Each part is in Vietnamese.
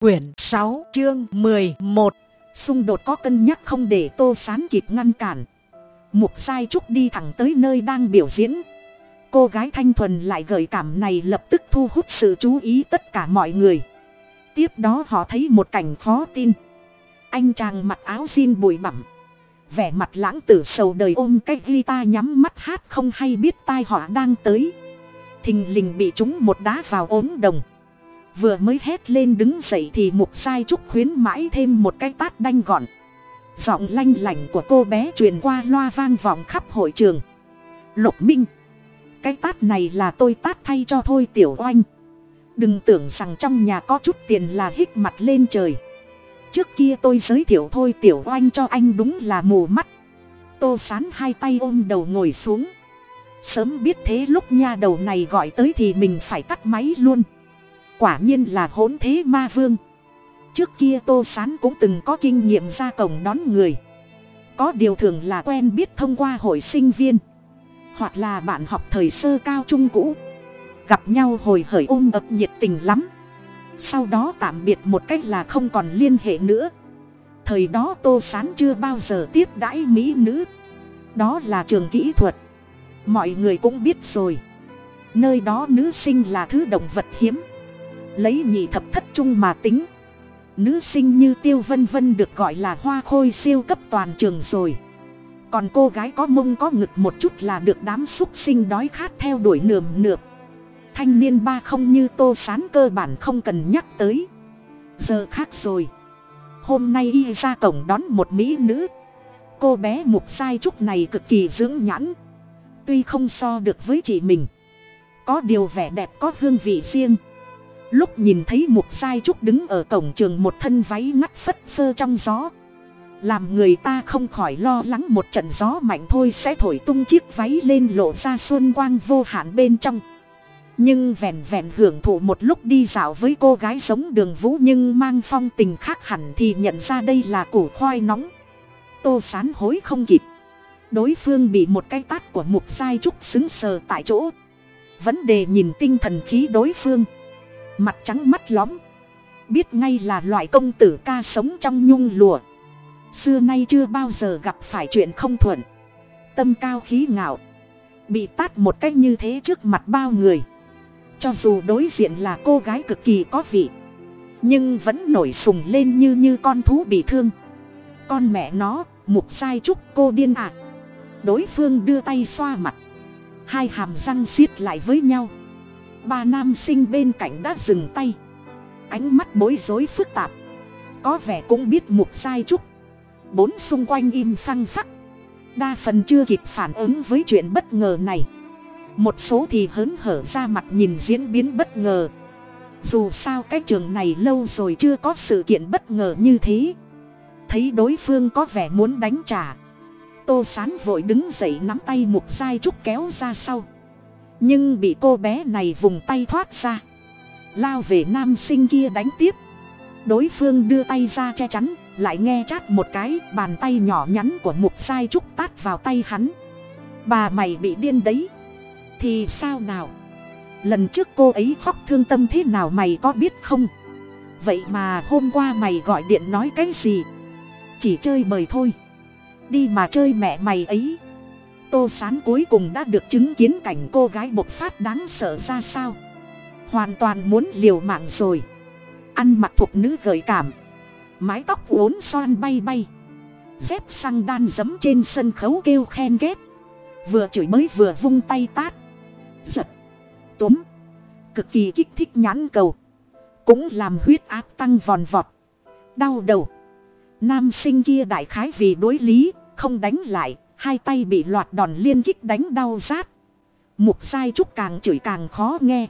quyển sáu, chương mười một. Xung đột có cân nhắc không để tô sán kịp ngăn cản. Mục sai trúc đi thẳng tới nơi đang biểu diễn. Cô gái thanh thuần lại gợi cảm này lập tức thu hút sự chú ý tất cả mọi người. Tiếp đó họ thấy một cảnh khó tin. Anh chàng mặc áo jean bụi bặm, vẻ mặt lãng tử sầu đời ôm cái guitar nhắm mắt hát không hay biết tai họa đang tới. Thình lình bị chúng một đá vào ốm đồng vừa mới hét lên đứng dậy thì mục sai trúc khuyến mãi thêm một cái tát đanh gọn. Giọng lanh lảnh của cô bé truyền qua loa vang vọng khắp hội trường. Lục minh, cái tát này là tôi tát thay cho thôi tiểu oanh. Đừng tưởng rằng trong nhà có chút tiền là hít mặt lên trời. Trước kia tôi giới thiệu thôi tiểu oanh cho anh đúng là mù mắt. Tô sán hai tay ôm đầu ngồi xuống. Sớm biết thế lúc nha đầu này gọi tới thì mình phải tắt máy luôn quả nhiên là hỗn thế ma vương. Trước kia tô sán cũng từng có kinh nghiệm ra cổng đón người. Có điều thường là quen biết thông qua hội sinh viên. Hoặc là bạn học thời sơ cao trung cũ. Gặp nhau hồi hởi ôm ập nhiệt tình lắm. Sau đó tạm biệt một cách là không còn liên hệ nữa. Thời đó tô sán chưa bao giờ tiếp đãi mỹ nữ. Đó là trường kỹ thuật. Mọi người cũng biết rồi. Nơi đó nữ sinh là thứ động vật hiếm lấy nhị thập thất trung mà tính. Nữ sinh như tiêu vân vân được gọi là hoa khôi siêu cấp toàn trường rồi. Còn cô gái có mông có ngực một chút là được đám xúc sinh đói khát theo đuổi nườm nượp. Thanh niên ba không như tô sán cơ bản không cần nhắc tới. Giờ khác rồi. Hôm nay y ra cổng đón một mỹ nữ. Cô bé mục sai trúc này cực kỳ dưỡng nhãn. Tuy không so được với chị mình. Có điều vẻ đẹp có hương vị riêng lúc nhìn thấy mục sai trúc đứng ở cổng trường một thân váy ngắt phất phơ trong gió. Làm người ta không khỏi lo lắng một trận gió mạnh thôi sẽ thổi tung chiếc váy lên lộ ra xuân quang vô hạn bên trong. Nhưng vẹn vẹn hưởng thụ một lúc đi dạo với cô gái sống đường vũ nhưng mang phong tình khác hẳn thì nhận ra đây là củ khoai nóng. Tô sán hối không kịp. Đối phương bị một cái tát của mục sai trúc xứng sờ tại chỗ. Vấn đề nhìn tinh thần khí đối phương mặt trắng mắt lõm. Biết ngay là loại công tử ca sống trong nhung lụa. Xưa nay chưa bao giờ gặp phải chuyện không thuận. Tâm cao khí ngạo. Bị tát một cách như thế trước mặt bao người. Cho dù đối diện là cô gái cực kỳ có vị. Nhưng vẫn nổi sùng lên như như con thú bị thương. Con mẹ nó, mục sai chúc cô điên ạ. À. đối phương đưa tay xoa mặt. Hai hàm răng xiết lại với nhau ba nam sinh bên cạnh đã dừng tay. Ánh mắt bối rối phức tạp. Có vẻ cũng biết mục sai chút. bốn xung quanh im phăng phắc. Đa phần chưa kịp phản ứng với chuyện bất ngờ này. Một số thì hớn hở ra mặt nhìn diễn biến bất ngờ. Dù sao cái trường này lâu rồi chưa có sự kiện bất ngờ như thế. Thấy đối phương có vẻ muốn đánh trả. Tô sán vội đứng dậy nắm tay mục sai trúc kéo ra sau nhưng bị cô bé này vùng tay thoát ra. Lao về nam sinh kia đánh tiếp. Đối phương đưa tay ra che chắn, lại nghe chát một cái, bàn tay nhỏ nhắn của mục sai trúc tát vào tay hắn. Bà mày bị điên đấy. Thì sao nào? Lần trước cô ấy khóc thương tâm thế nào mày có biết không? Vậy mà hôm qua mày gọi điện nói cái gì? Chỉ chơi bời thôi. Đi mà chơi mẹ mày ấy tô sán cuối cùng đã được chứng kiến cảnh cô gái bộc phát đáng sợ ra sao. Hoàn toàn muốn liều mạng rồi. Ăn mặc thuộc nữ gợi cảm. Mái tóc uốn xoan bay bay. Dép xăng đan dấm trên sân khấu kêu khen ghét. Vừa chửi mới vừa vung tay tát. Giật. Túm. Cực kỳ kích thích nhãn cầu. Cũng làm huyết áp tăng vòn vọt. Đau đầu. Nam sinh kia đại khái vì đối lý, không đánh lại hai tay bị loạt đòn liên kích đánh đau rát. Mục sai trúc càng chửi càng khó nghe.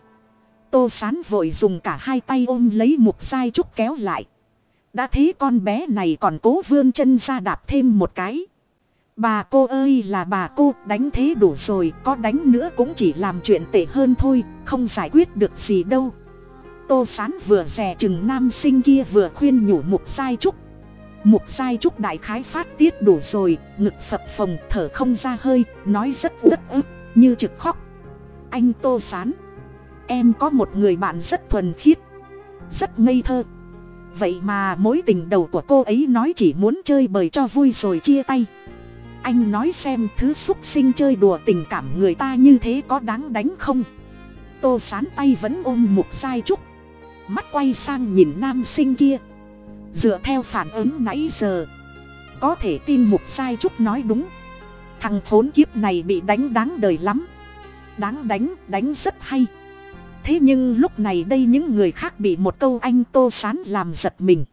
Tô sán vội dùng cả hai tay ôm lấy mục sai trúc kéo lại. Đã thấy con bé này còn cố vươn chân ra đạp thêm một cái. Bà cô ơi là bà cô, đánh thế đủ rồi, có đánh nữa cũng chỉ làm chuyện tệ hơn thôi, không giải quyết được gì đâu. Tô sán vừa rè chừng nam sinh kia vừa khuyên nhủ mục sai trúc mục sai trúc đại khái phát tiết đủ rồi, ngực phập phồng, thở không ra hơi, nói rất uất ức, như trực khóc. Anh tô sán, em có một người bạn rất thuần khiết, rất ngây thơ. Vậy mà mối tình đầu của cô ấy nói chỉ muốn chơi bời cho vui rồi chia tay. Anh nói xem thứ xúc sinh chơi đùa tình cảm người ta như thế có đáng đánh không? Tô sán tay vẫn ôm mục sai trúc, mắt quay sang nhìn nam sinh kia dựa theo phản ứng nãy giờ, có thể tin mục sai trúc nói đúng. Thằng khốn kiếp này bị đánh đáng đời lắm. Đáng đánh đánh rất hay. Thế nhưng lúc này đây những người khác bị một câu anh tô sán làm giật mình.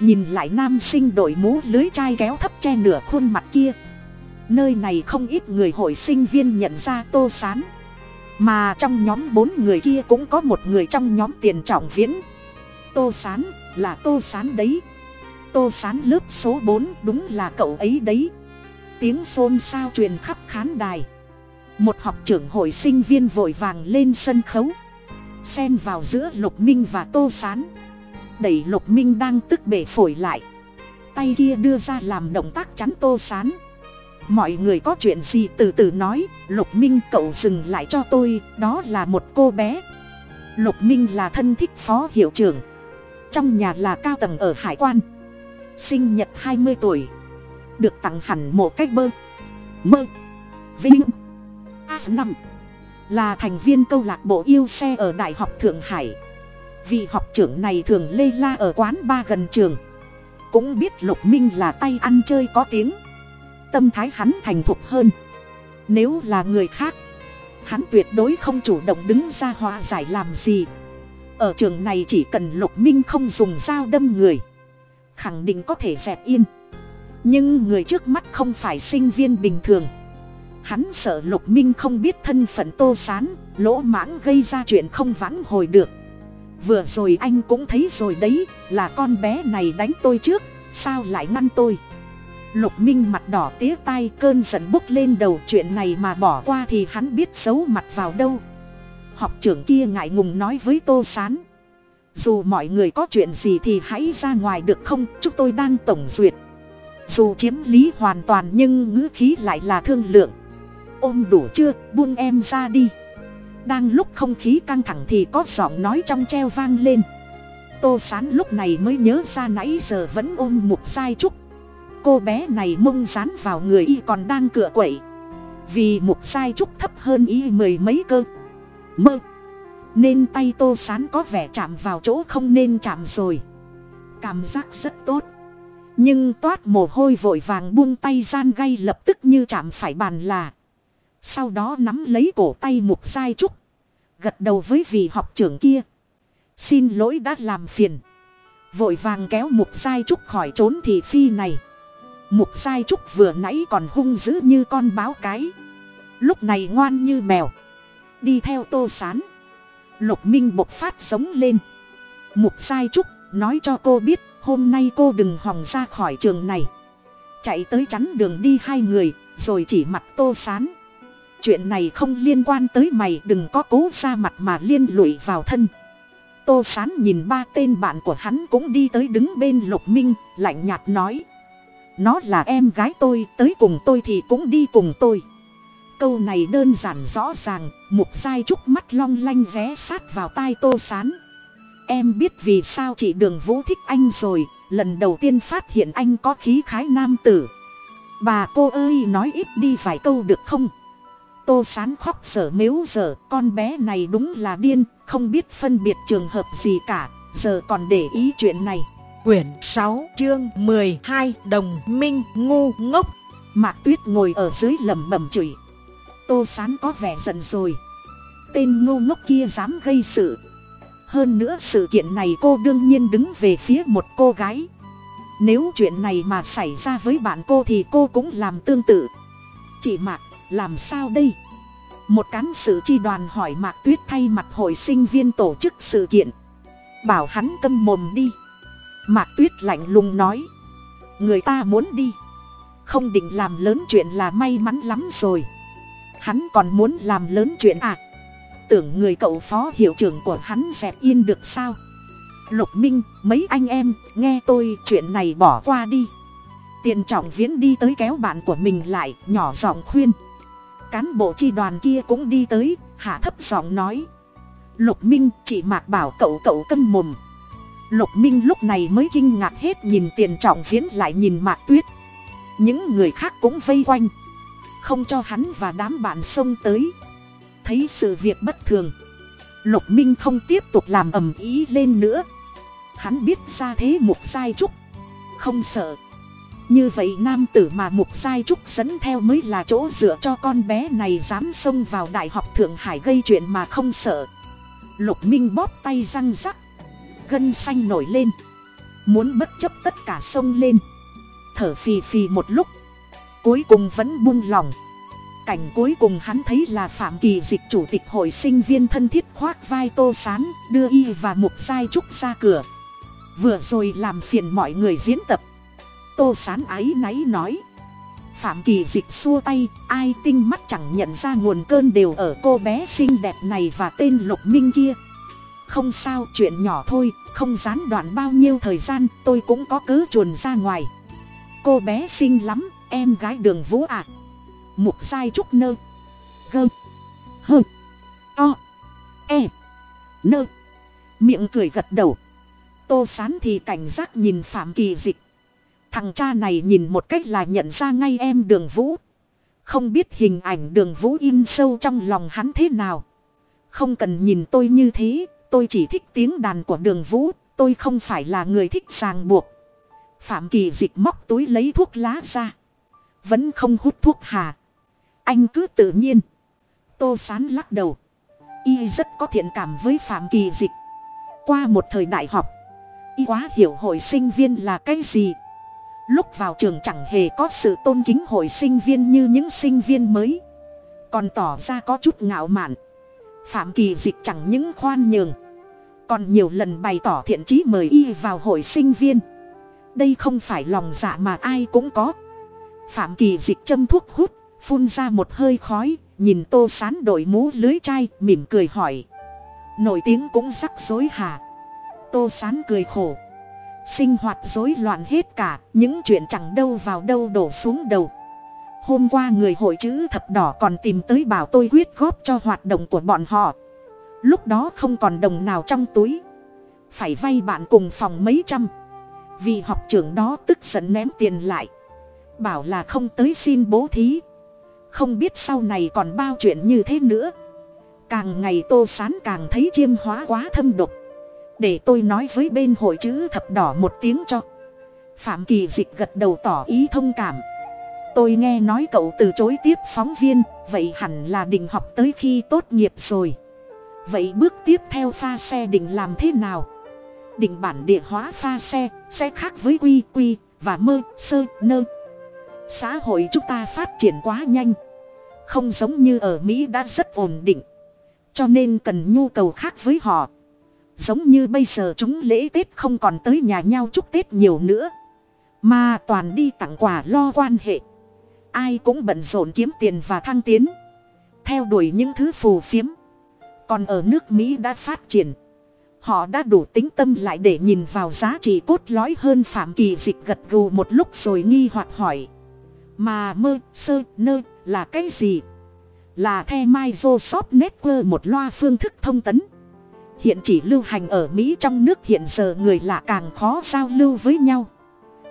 Nhìn lại nam sinh đội mũ lưới chai kéo thấp che nửa khuôn mặt kia. Nơi này không ít người hội sinh viên nhận ra tô sán. Mà trong nhóm bốn người kia cũng có một người trong nhóm tiền trọng viễn. Tô sán là tô sán đấy. Tô sán lớp số bốn đúng là cậu ấy đấy. Tiếng xôn xao truyền khắp khán đài. Một học trưởng hội sinh viên vội vàng lên sân khấu. Xen vào giữa lục minh và tô sán. Đẩy lục minh đang tức bể phổi lại. Tay kia đưa ra làm động tác chắn tô sán. Mọi người có chuyện gì từ từ nói, lục minh cậu dừng lại cho tôi, đó là một cô bé. Lục minh là thân thích phó hiệu trưởng trong nhà là cao tầng ở hải quan. Sinh nhật hai mươi tuổi. Được tặng hẳn một cách bơ. Mơ. Vinh. A năm. Là thành viên câu lạc bộ yêu xe ở đại học thượng hải. Vị học trưởng này thường lê la ở quán ba gần trường. Cũng biết lục minh là tay ăn chơi có tiếng. Tâm thái hắn thành thục hơn. Nếu là người khác, hắn tuyệt đối không chủ động đứng ra hòa giải làm gì ở trường này chỉ cần lục minh không dùng dao đâm người, khẳng định có thể dẹp yên. Nhưng người trước mắt không phải sinh viên bình thường. Hắn sợ lục minh không biết thân phận tô sán, lỗ mãng gây ra chuyện không vãn hồi được. Vừa rồi anh cũng thấy rồi đấy, là con bé này đánh tôi trước, sao lại ngăn tôi? Lục minh mặt đỏ tía tai cơn giận bốc lên đầu, chuyện này mà bỏ qua thì hắn biết xấu mặt vào đâu học trưởng kia ngại ngùng nói với tô s á n dù mọi người có chuyện gì thì hãy ra ngoài được không? Chúng tôi đang tổng duyệt. Dù chiếm lý hoàn toàn nhưng ngữ khí lại là thương lượng. Ôm đủ chưa? Buông em ra đi. Đang lúc không khí căng thẳng thì có giọng nói trong treo vang lên. Tô sán lúc này mới nhớ ra nãy giờ vẫn ôm mục sai trúc. Cô bé này mông dán vào người y còn đang cựa quậy. Vì mục sai trúc thấp hơn y mười mấy cơ mơ. Nên tay tô sán có vẻ chạm vào chỗ không nên chạm rồi. Cảm giác rất tốt. Nhưng toát mồ hôi vội vàng buông tay gian gay lập tức như chạm phải bàn là. Sau đó nắm lấy cổ tay mục sai trúc. Gật đầu với vị học trưởng kia. Xin lỗi đã làm phiền. Vội vàng kéo mục sai trúc khỏi trốn thị phi này. Mục sai trúc vừa nãy còn hung dữ như con báo cái. Lúc này ngoan như mèo đi theo tô sán. Lục minh bộc phát sống lên. Mục sai trúc nói cho cô biết, hôm nay cô đừng hòng ra khỏi trường này. Chạy tới chắn đường đi hai người, rồi chỉ mặt tô sán. Chuyện này không liên quan tới mày, đừng có cố ra mặt mà liên lụy vào thân. Tô sán nhìn ba tên bạn của hắn cũng đi tới đứng bên lục minh, lạnh nhạt nói. Nó là em gái tôi, tới cùng tôi thì cũng đi cùng tôi câu này đơn giản rõ ràng mục sai trúc mắt long lanh ghé sát vào tai tô sán. Em biết vì sao chị đường vũ thích anh rồi lần đầu tiên phát hiện anh có khí khái nam tử. Bà cô ơi nói ít đi vài câu được không? Tô sán khóc sở mếu giờ con bé này đúng là điên không biết phân biệt trường hợp gì cả giờ còn để ý chuyện này. Quyển 6 chương 12 Đồng minh ngu ngốc. Mạc Tuyết ngồi ở dưới lẩm bẩm chửi Tô Sán có vẻ giận rồi. Tên ngu ngốc kia dám gây sự. Hơn nữa sự kiện này cô đương nhiên đứng về phía một cô gái. Nếu chuyện này mà xảy ra với bạn cô thì cô cũng làm tương tự. Chị Mạc, làm sao đây? Một cán sự chi đoàn hỏi Mạc Tuyết thay mặt hội sinh viên tổ chức sự kiện. Bảo hắn câm mồm đi. Mạc tuyết lạnh lùng nói. Người ta muốn đi. Không định làm lớn chuyện là may mắn lắm rồi hắn còn muốn làm lớn chuyện à? Tưởng người cậu phó hiệu trưởng của hắn dẹp yên được sao? Lục minh, mấy anh em, nghe tôi chuyện này bỏ qua đi. Tiền trọng viễn đi tới kéo bạn của mình lại, nhỏ giọng khuyên. Cán bộ chi đoàn kia cũng đi tới, hạ thấp giọng nói. Lục minh, chị mạc bảo cậu cậu câm mồm. Lục minh lúc này mới kinh ngạc hết, nhìn tiền trọng viễn lại nhìn mạc tuyết. Những người khác cũng vây quanh không cho hắn và đám bạn xông tới. Thấy sự việc bất thường, lục minh không tiếp tục làm ầm ý lên nữa. Hắn biết ra thế mục sai trúc, không sợ. Như vậy nam tử mà mục sai trúc dẫn theo mới là chỗ dựa cho con bé này dám xông vào đại học thượng hải gây chuyện mà không sợ. Lục minh bóp tay răng rắc, gân xanh nổi lên. Muốn bất chấp tất cả xông lên. Thở phì phì một lúc cuối cùng vẫn buông lỏng cảnh cuối cùng hắn thấy là phạm kỳ dịch chủ tịch hội sinh viên thân thiết khoác vai tô sán, đưa y và mục giai trúc ra cửa. Vừa rồi làm phiền mọi người diễn tập. Tô sán áy náy nói. Phạm kỳ dịch xua tay, ai tinh mắt chẳng nhận ra nguồn cơn đều ở cô bé xinh đẹp này và tên lục minh kia. Không sao, chuyện nhỏ thôi, không gián đoạn bao nhiêu thời gian, tôi cũng có cớ chuồn ra ngoài. Cô bé xinh lắm em gái đường vũ ạ. À. mục sai trúc nơ. Gơ. Hơ. To. E. Nơ. Miệng cười gật đầu. Tô sán thì cảnh giác nhìn phạm kỳ dịch. Thằng cha này nhìn một cách là nhận ra ngay em đường vũ. Không biết hình ảnh đường vũ in sâu trong lòng hắn thế nào. Không cần nhìn tôi như thế, tôi chỉ thích tiếng đàn của đường vũ, tôi không phải là người thích ràng buộc. Phạm kỳ dịch móc túi lấy thuốc lá ra vẫn không hút thuốc hà. Anh cứ tự nhiên. Tô sán lắc đầu. Y rất có thiện cảm với phạm kỳ dịch. Qua một thời đại học, y quá hiểu hội sinh viên là cái gì. Lúc vào trường chẳng hề có sự tôn kính hội sinh viên như những sinh viên mới. Còn tỏ ra có chút ngạo mạn. Phạm kỳ dịch chẳng những khoan nhường, còn nhiều lần bày tỏ thiện chí mời y vào hội sinh viên. Đây không phải lòng dạ mà ai cũng có phạm kỳ dịch châm thuốc hút, phun ra một hơi khói, nhìn tô sán đội mũ lưới chai, mỉm cười hỏi. Nổi tiếng cũng rắc rối hả? Tô sán cười khổ. Sinh hoạt rối loạn hết cả, những chuyện chẳng đâu vào đâu đổ xuống đầu. Hôm qua người hội chữ thập đỏ còn tìm tới bảo tôi quyết góp cho hoạt động của bọn họ. Lúc đó không còn đồng nào trong túi. Phải vay bạn cùng phòng mấy trăm. Vì học trưởng đó tức giận ném tiền lại bảo là không tới xin bố thí. Không biết sau này còn bao chuyện như thế nữa. Càng ngày tô sán càng thấy chiêm hóa quá thâm độc. Để tôi nói với bên hội chữ thập đỏ một tiếng cho. Phạm kỳ dịch gật đầu tỏ ý thông cảm. Tôi nghe nói cậu từ chối tiếp phóng viên, vậy hẳn là định học tới khi tốt nghiệp rồi. Vậy bước tiếp theo pha xe định làm thế nào? Định bản địa hóa pha xe, sẽ khác với quy quy và mơ, sơ, nơ xã hội chúng ta phát triển quá nhanh. Không giống như ở mỹ đã rất ổn định. Cho nên cần nhu cầu khác với họ. Giống như bây giờ chúng lễ tết không còn tới nhà nhau chúc tết nhiều nữa. Mà toàn đi tặng quà lo quan hệ. Ai cũng bận rộn kiếm tiền và thăng tiến. Theo đuổi những thứ phù phiếm. Còn ở nước mỹ đã phát triển. Họ đã đủ tính tâm lại để nhìn vào giá trị cốt lõi hơn phạm kỳ dịch gật gù một lúc rồi nghi hoặc hỏi mà mơ, sơ, nơ, là cái gì? Là the microsoft network một loa phương thức thông tấn. Hiện chỉ lưu hành ở mỹ trong nước hiện giờ người lạ càng khó giao lưu với nhau.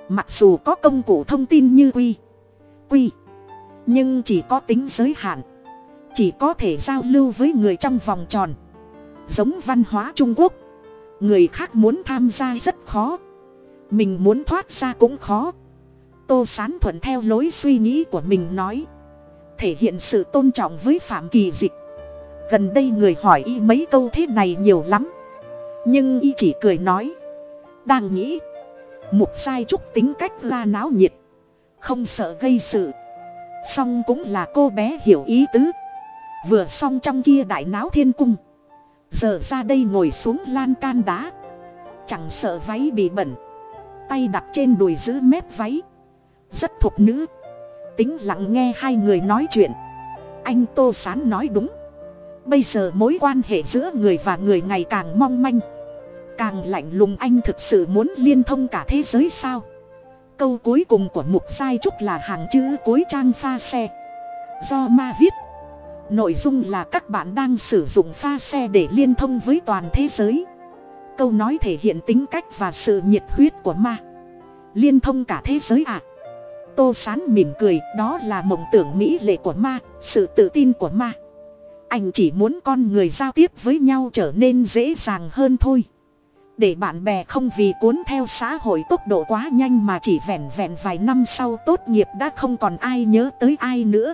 Mặc dù có công cụ thông tin như quy quy, nhưng chỉ có tính giới hạn. Chỉ có thể giao lưu với người trong vòng tròn. Giống văn hóa trung quốc, người khác muốn tham gia rất khó. Mình muốn thoát ra cũng khó tô sán thuận theo lối suy nghĩ của mình nói. Thể hiện sự tôn trọng với phạm kỳ dịch. Gần đây người hỏi y mấy câu thế này nhiều lắm. Nhưng y chỉ cười nói. Đang nghĩ. Mục sai trúc tính cách ra náo nhiệt. Không sợ gây sự. Song cũng là cô bé hiểu ý tứ. Vừa xong trong kia đại náo thiên cung. Giờ ra đây ngồi xuống lan can đá. Chẳng sợ váy bị bẩn. Tay đặt trên đùi giữ mép váy rất thục nữ. Tính lặng nghe hai người nói chuyện. Anh tô sán nói đúng. Bây giờ mối quan hệ giữa người và người ngày càng mong manh. Càng lạnh lùng anh thực sự muốn liên thông cả thế giới sao? Câu cuối cùng của mục sai trúc là hàng chữ cuối trang pha xe. Do ma viết. Nội dung là các bạn đang sử dụng pha xe để liên thông với toàn thế giới. Câu nói thể hiện tính cách và sự nhiệt huyết của ma. Liên thông cả thế giới ạ à tô sán mỉm cười, đó là mộng tưởng mỹ lệ của ma, sự tự tin của ma. Anh chỉ muốn con người giao tiếp với nhau trở nên dễ dàng hơn thôi. Để bạn bè không vì cuốn theo xã hội tốc độ quá nhanh mà chỉ vẹn vẹn vài năm sau tốt nghiệp đã không còn ai nhớ tới ai nữa.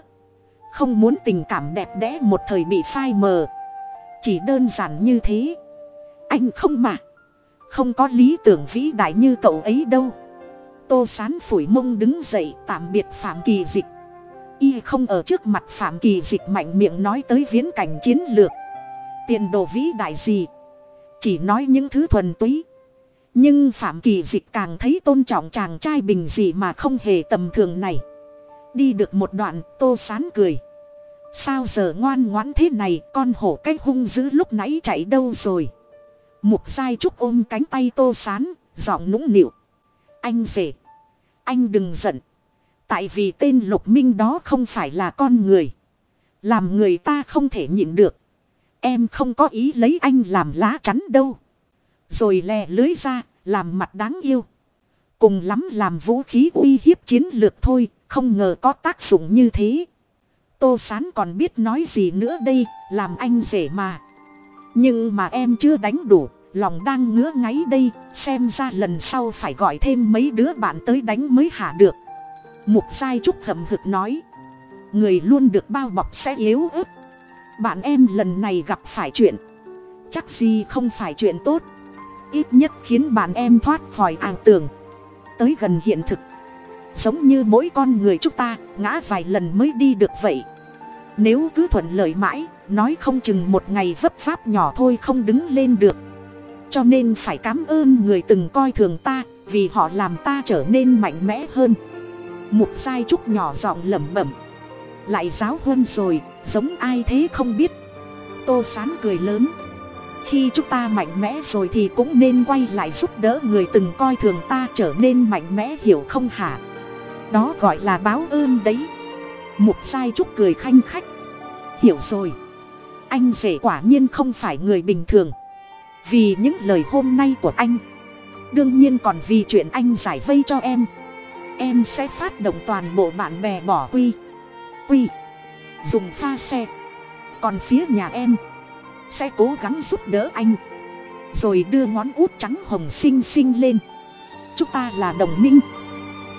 Không muốn tình cảm đẹp đẽ một thời bị phai mờ. Chỉ đơn giản như thế. Anh không mà. Không có lý tưởng vĩ đại như cậu ấy đâu tô sán phủi mông đứng dậy tạm biệt phạm kỳ dịch. Y không ở trước mặt phạm kỳ dịch mạnh miệng nói tới viễn cảnh chiến lược. Tiền đồ vĩ đại gì? Chỉ nói những thứ thuần túy. Nhưng phạm kỳ dịch càng thấy tôn trọng chàng trai bình dị mà không hề tầm thường này. Đi được một đoạn, tô sán cười. Sao giờ ngoan ngoãn thế này, con hổ cái hung dữ lúc nãy chạy đâu rồi? Mục giai trúc ôm cánh tay tô sán, giọng nũng nịu. Anh về anh đừng giận. Tại vì tên lục minh đó không phải là con người. Làm người ta không thể nhịn được. Em không có ý lấy anh làm lá chắn đâu. Rồi lè lưới ra, làm mặt đáng yêu. Cùng lắm làm vũ khí uy hiếp chiến lược thôi, không ngờ có tác dụng như thế. Tô sán còn biết nói gì nữa đây, làm anh rể mà. Nhưng mà em chưa đánh đủ lòng đang ngứa ngáy đây, xem ra lần sau phải gọi thêm mấy đứa bạn tới đánh mới hạ được. Mục sai trúc hậm hực nói, người luôn được bao bọc sẽ yếu ớt. Bạn em lần này gặp phải chuyện, chắc gì không phải chuyện tốt. Ít nhất khiến bạn em thoát khỏi ảo tưởng. Tới gần hiện thực, giống như mỗi con người chúng ta, ngã vài lần mới đi được vậy. Nếu cứ thuận lợi mãi, nói không chừng một ngày vấp pháp nhỏ thôi không đứng lên được cho nên phải cảm ơn người từng coi thường ta, vì họ làm ta trở nên mạnh mẽ hơn. Mục sai trúc nhỏ giọng lẩm bẩm. Lại giáo hơn rồi, giống ai thế không biết. Tô sán cười lớn. Khi chúng ta mạnh mẽ rồi thì cũng nên quay lại giúp đỡ người từng coi thường ta trở nên mạnh mẽ, hiểu không hả? Đó gọi là báo ơn đấy. Mục sai trúc cười khanh khách. Hiểu rồi. Anh rể quả nhiên không phải người bình thường vì những lời hôm nay của anh. Đương nhiên còn vì chuyện anh giải vây cho em. Em sẽ phát động toàn bộ bạn bè bỏ quy. Quy. Dùng pha xe. Còn phía nhà em. Sẽ cố gắng giúp đỡ anh. Rồi đưa ngón út trắng hồng xinh xinh lên. Chúng ta là đồng minh.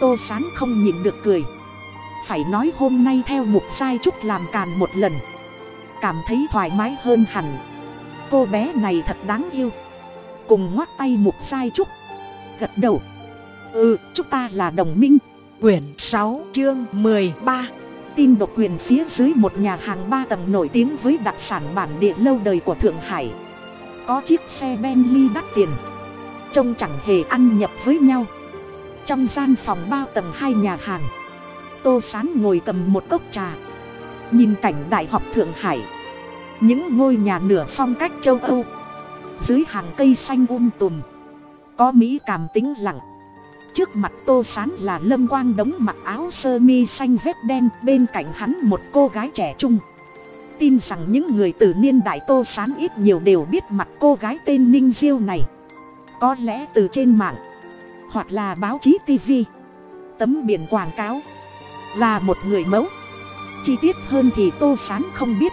Tô sán không nhịn được cười. Phải nói hôm nay theo mục sai trúc làm càn một lần. Cảm thấy thoải mái hơn hẳn cô bé này thật đáng yêu. Cùng ngoắt tay mục sai trúc gật đầu. Ừ chúng ta là đồng minh. Quyển sáu, chương mười ba. Tin độc quyền phía dưới một nhà hàng ba tầng nổi tiếng với đặc sản bản địa lâu đời của thượng hải. Có chiếc xe bentley đắt tiền. Trông chẳng hề ăn nhập với nhau. Trong gian phòng bao tầng hai nhà hàng, tô sán ngồi cầm một cốc trà. Nhìn cảnh đại học thượng hải những ngôi nhà nửa phong cách châu âu. Dưới hàng cây xanh um tùm, có mỹ cảm tính lặng. Trước mặt tô sán là lâm quang đống mặc áo sơ mi xanh vết đen, bên cạnh hắn một cô gái trẻ trung. Tin rằng những người từ niên đại tô sán ít nhiều đều biết mặt cô gái tên ninh diêu này. Có lẽ từ trên mạng, hoặc là báo chí tv tấm biển quảng cáo, là một người mẫu. Chi tiết hơn thì tô sán không biết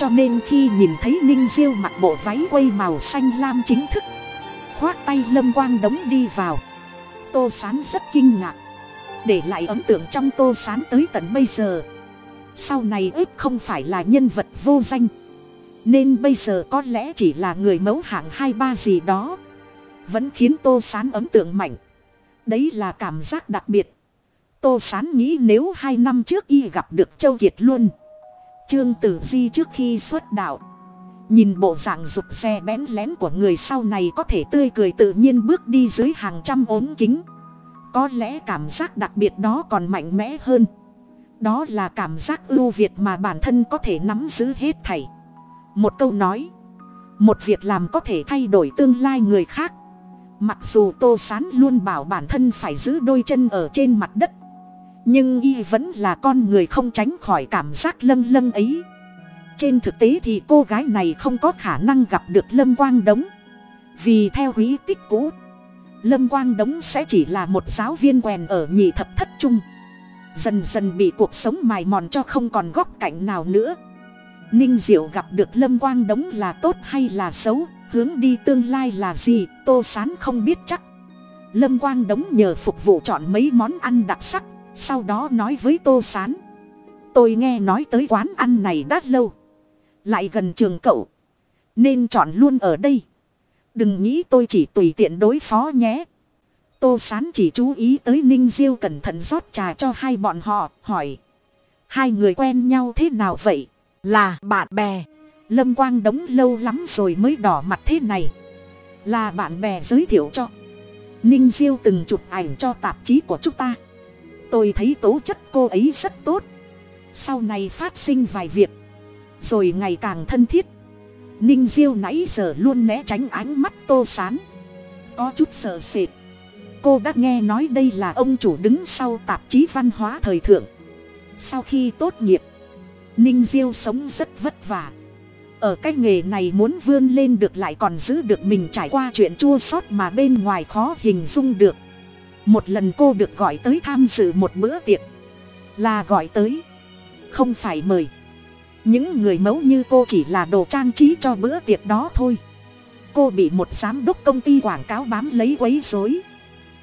cho nên khi nhìn thấy ninh diêu mặc bộ váy quây màu xanh lam chính thức, khoác tay lâm quang đống đi vào. Tô sán rất kinh ngạc, để lại ấn tượng trong tô sán tới tận bây giờ. Sau này ước không phải là nhân vật vô danh, nên bây giờ có lẽ chỉ là người mẫu hạng hai ba gì đó, vẫn khiến tô sán ấn tượng mạnh. Đấy là cảm giác đặc biệt. Tô sán nghĩ nếu hai năm trước y gặp được châu kiệt luôn trương tử di trước khi xuất đạo. Nhìn bộ dạng rụt xe bén lén của người sau này có thể tươi cười tự nhiên bước đi dưới hàng trăm ốm kính. Có lẽ cảm giác đặc biệt đó còn mạnh mẽ hơn. Đó là cảm giác ưu việt mà bản thân có thể nắm giữ hết thảy. Một câu nói, một việc làm có thể thay đổi tương lai người khác. Mặc dù tô sán luôn bảo bản thân phải giữ đôi chân ở trên mặt đất nhưng y vẫn là con người không tránh khỏi cảm giác lâng lâng ấy. Trên thực tế thì cô gái này không có khả năng gặp được lâm quang đống. Vì theo quý tích cũ, lâm quang đống sẽ chỉ là một giáo viên quèn ở nhị thập thất trung. Dần dần bị cuộc sống mài mòn cho không còn góc cạnh nào nữa. Ninh diệu gặp được lâm quang đống là tốt hay là xấu, hướng đi tương lai là gì, tô sán không biết chắc. Lâm quang đống nhờ phục vụ chọn mấy món ăn đặc sắc sau đó nói với tô sán. Tôi nghe nói tới quán ăn này đã lâu. Lại gần trường cậu. Nên chọn luôn ở đây. Đừng nghĩ tôi chỉ tùy tiện đối phó nhé. Tô sán chỉ chú ý tới ninh diêu cẩn thận rót trà cho hai bọn họ, hỏi. Hai người quen nhau thế nào vậy? Là bạn bè. Lâm quang đống lâu lắm rồi mới đỏ mặt thế này. Là bạn bè giới thiệu cho. Ninh diêu từng chụp ảnh cho tạp chí của chúng ta tôi thấy tố chất cô ấy rất tốt. Sau này phát sinh vài việc, rồi ngày càng thân thiết. Ninh diêu nãy giờ luôn né tránh ánh mắt tô sán. Có chút sợ sệt. Cô đã nghe nói đây là ông chủ đứng sau tạp chí văn hóa thời thượng. Sau khi tốt nghiệp, ninh diêu sống rất vất vả. Ở cái nghề này muốn vươn lên được lại còn giữ được mình trải qua chuyện chua sót mà bên ngoài khó hình dung được một lần cô được gọi tới tham dự một bữa tiệc. Là gọi tới. Không phải mời. Những người mẫu như cô chỉ là đồ trang trí cho bữa tiệc đó thôi. Cô bị một giám đốc công ty quảng cáo bám lấy quấy rối.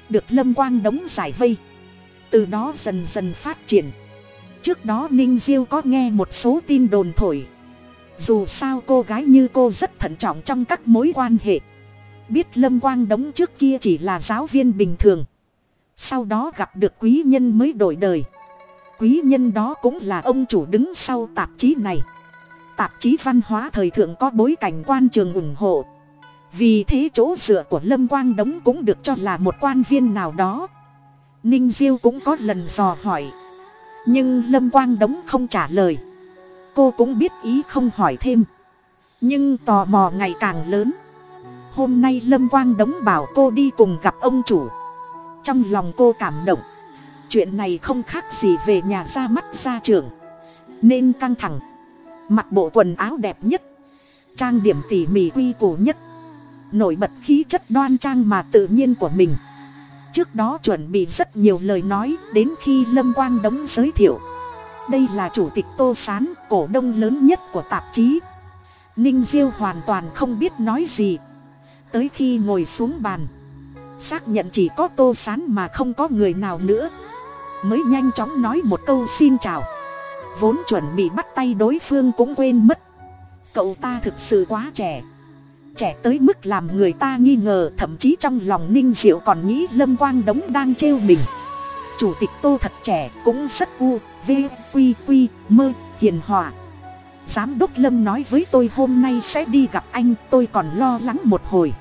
Được lâm quang đóng giải vây. Từ đó dần dần phát triển. Trước đó ninh diêu có nghe một số tin đồn thổi. Dù sao cô gái như cô rất thận trọng trong các mối quan hệ. Biết lâm quang đóng trước kia chỉ là giáo viên bình thường sau đó gặp được quý nhân mới đổi đời. Quý nhân đó cũng là ông chủ đứng sau tạp chí này. Tạp chí văn hóa thời thượng có bối cảnh quan trường ủng hộ. Vì thế chỗ dựa của lâm quang đống cũng được cho là một quan viên nào đó. Ninh diêu cũng có lần dò hỏi. Nhưng lâm quang đống không trả lời. Cô cũng biết ý không hỏi thêm. Nhưng tò mò ngày càng lớn. Hôm nay lâm quang đống bảo cô đi cùng gặp ông chủ trong lòng cô cảm động. Chuyện này không khác gì về nhà ra mắt ra trường nên căng thẳng. Mặc bộ quần áo đẹp nhất. Trang điểm tỉ mỉ quy củ nhất. Nổi bật khí chất đoan trang mà tự nhiên của mình. Trước đó chuẩn bị rất nhiều lời nói đến khi lâm quang đống giới thiệu. Đây là chủ tịch tô s á n cổ đông lớn nhất của tạp chí. Ninh diêu hoàn toàn không biết nói gì. Tới khi ngồi xuống bàn xác nhận chỉ có tô s á n mà không có người nào nữa. Mới nhanh chóng nói một câu xin chào. Vốn chuẩn bị bắt tay đối phương cũng quên mất. Cậu ta thực sự quá trẻ. Trẻ tới mức làm người ta nghi ngờ, thậm chí trong lòng ninh diệu còn nghĩ lâm quang đống đang trêu mình. Chủ tịch tô thật trẻ, cũng rất u vqq quy mơ, hiền hòa. Giám đốc lâm nói với tôi hôm nay sẽ đi gặp anh, tôi còn lo lắng một hồi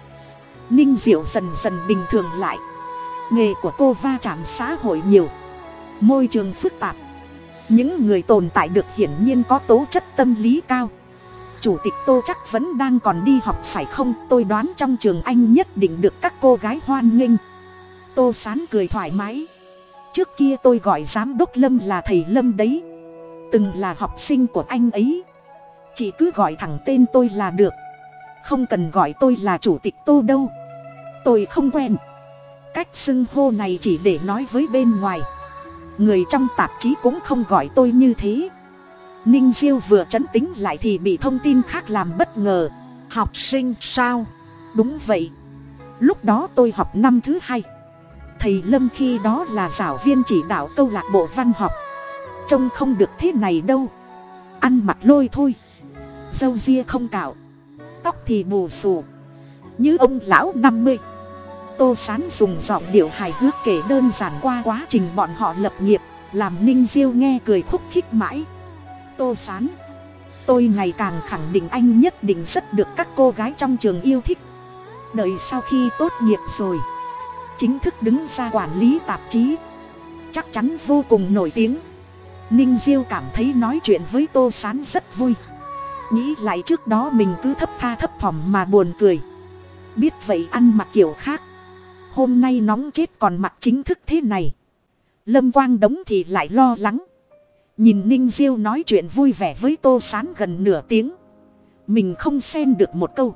ninh diệu dần dần bình thường lại. Nghề của cô va chạm xã hội nhiều. Môi trường phức tạp. Những người tồn tại được hiển nhiên có tố chất tâm lý cao. Chủ tịch tô chắc vẫn đang còn đi học phải không? Tôi đoán trong trường anh nhất định được các cô gái hoan nghênh. Tô sán cười thoải mái. Trước kia tôi gọi giám đốc lâm là thầy lâm đấy. Từng là học sinh của anh ấy. Chị cứ gọi thẳng tên tôi là được không cần gọi tôi là chủ tịch tô đâu. Tôi không quen. Cách xưng hô này chỉ để nói với bên ngoài. Người trong tạp chí cũng không gọi tôi như thế. Ninh diêu vừa chấn tính lại thì bị thông tin khác làm bất ngờ. Học sinh sao? Đúng vậy. Lúc đó tôi học năm thứ hai. Thầy lâm khi đó là giáo viên chỉ đạo câu lạc bộ văn học. Trông không được thế này đâu. Ăn mặc lôi thôi. Dâu ria không cạo tóc thì bù xù. Như ông lão năm mươi, tô sán dùng giọng điệu hài hước kể đơn giản qua quá trình bọn họ lập nghiệp, làm ninh diêu nghe cười khúc khích mãi. Tô sán, tôi ngày càng khẳng định anh nhất định rất được các cô gái trong trường yêu thích. Đợi sau khi tốt nghiệp rồi, chính thức đứng ra quản lý tạp chí. Chắc chắn vô cùng nổi tiếng. Ninh diêu cảm thấy nói chuyện với tô s á n rất vui nghĩ lại trước đó mình cứ thấp tha thấp thỏm mà buồn cười. Biết vậy ăn mặc kiểu khác. Hôm nay nóng chết còn mặc chính thức thế này. Lâm quang đống thì lại lo lắng. Nhìn ninh diêu nói chuyện vui vẻ với tô s á n gần nửa tiếng. Mình không xen được một câu.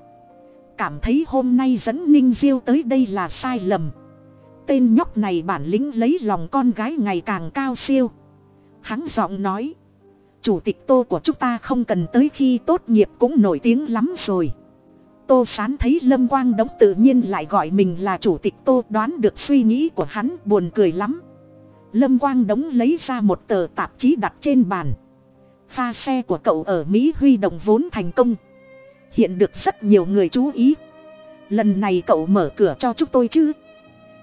Cảm thấy hôm nay dẫn ninh diêu tới đây là sai lầm. Tên nhóc này bản lĩnh lấy lòng con gái ngày càng cao siêu. Hắn giọng nói chủ tịch tô của chúng ta không cần tới khi tốt nghiệp cũng nổi tiếng lắm rồi. Tô sán thấy lâm quang đống tự nhiên lại gọi mình là chủ tịch tô, đoán được suy nghĩ của hắn, buồn cười lắm. Lâm quang đống lấy ra một tờ tạp chí đặt trên bàn. Pha xe của cậu ở mỹ huy động vốn thành công. Hiện được rất nhiều người chú ý. Lần này cậu mở cửa cho chúng tôi chứ?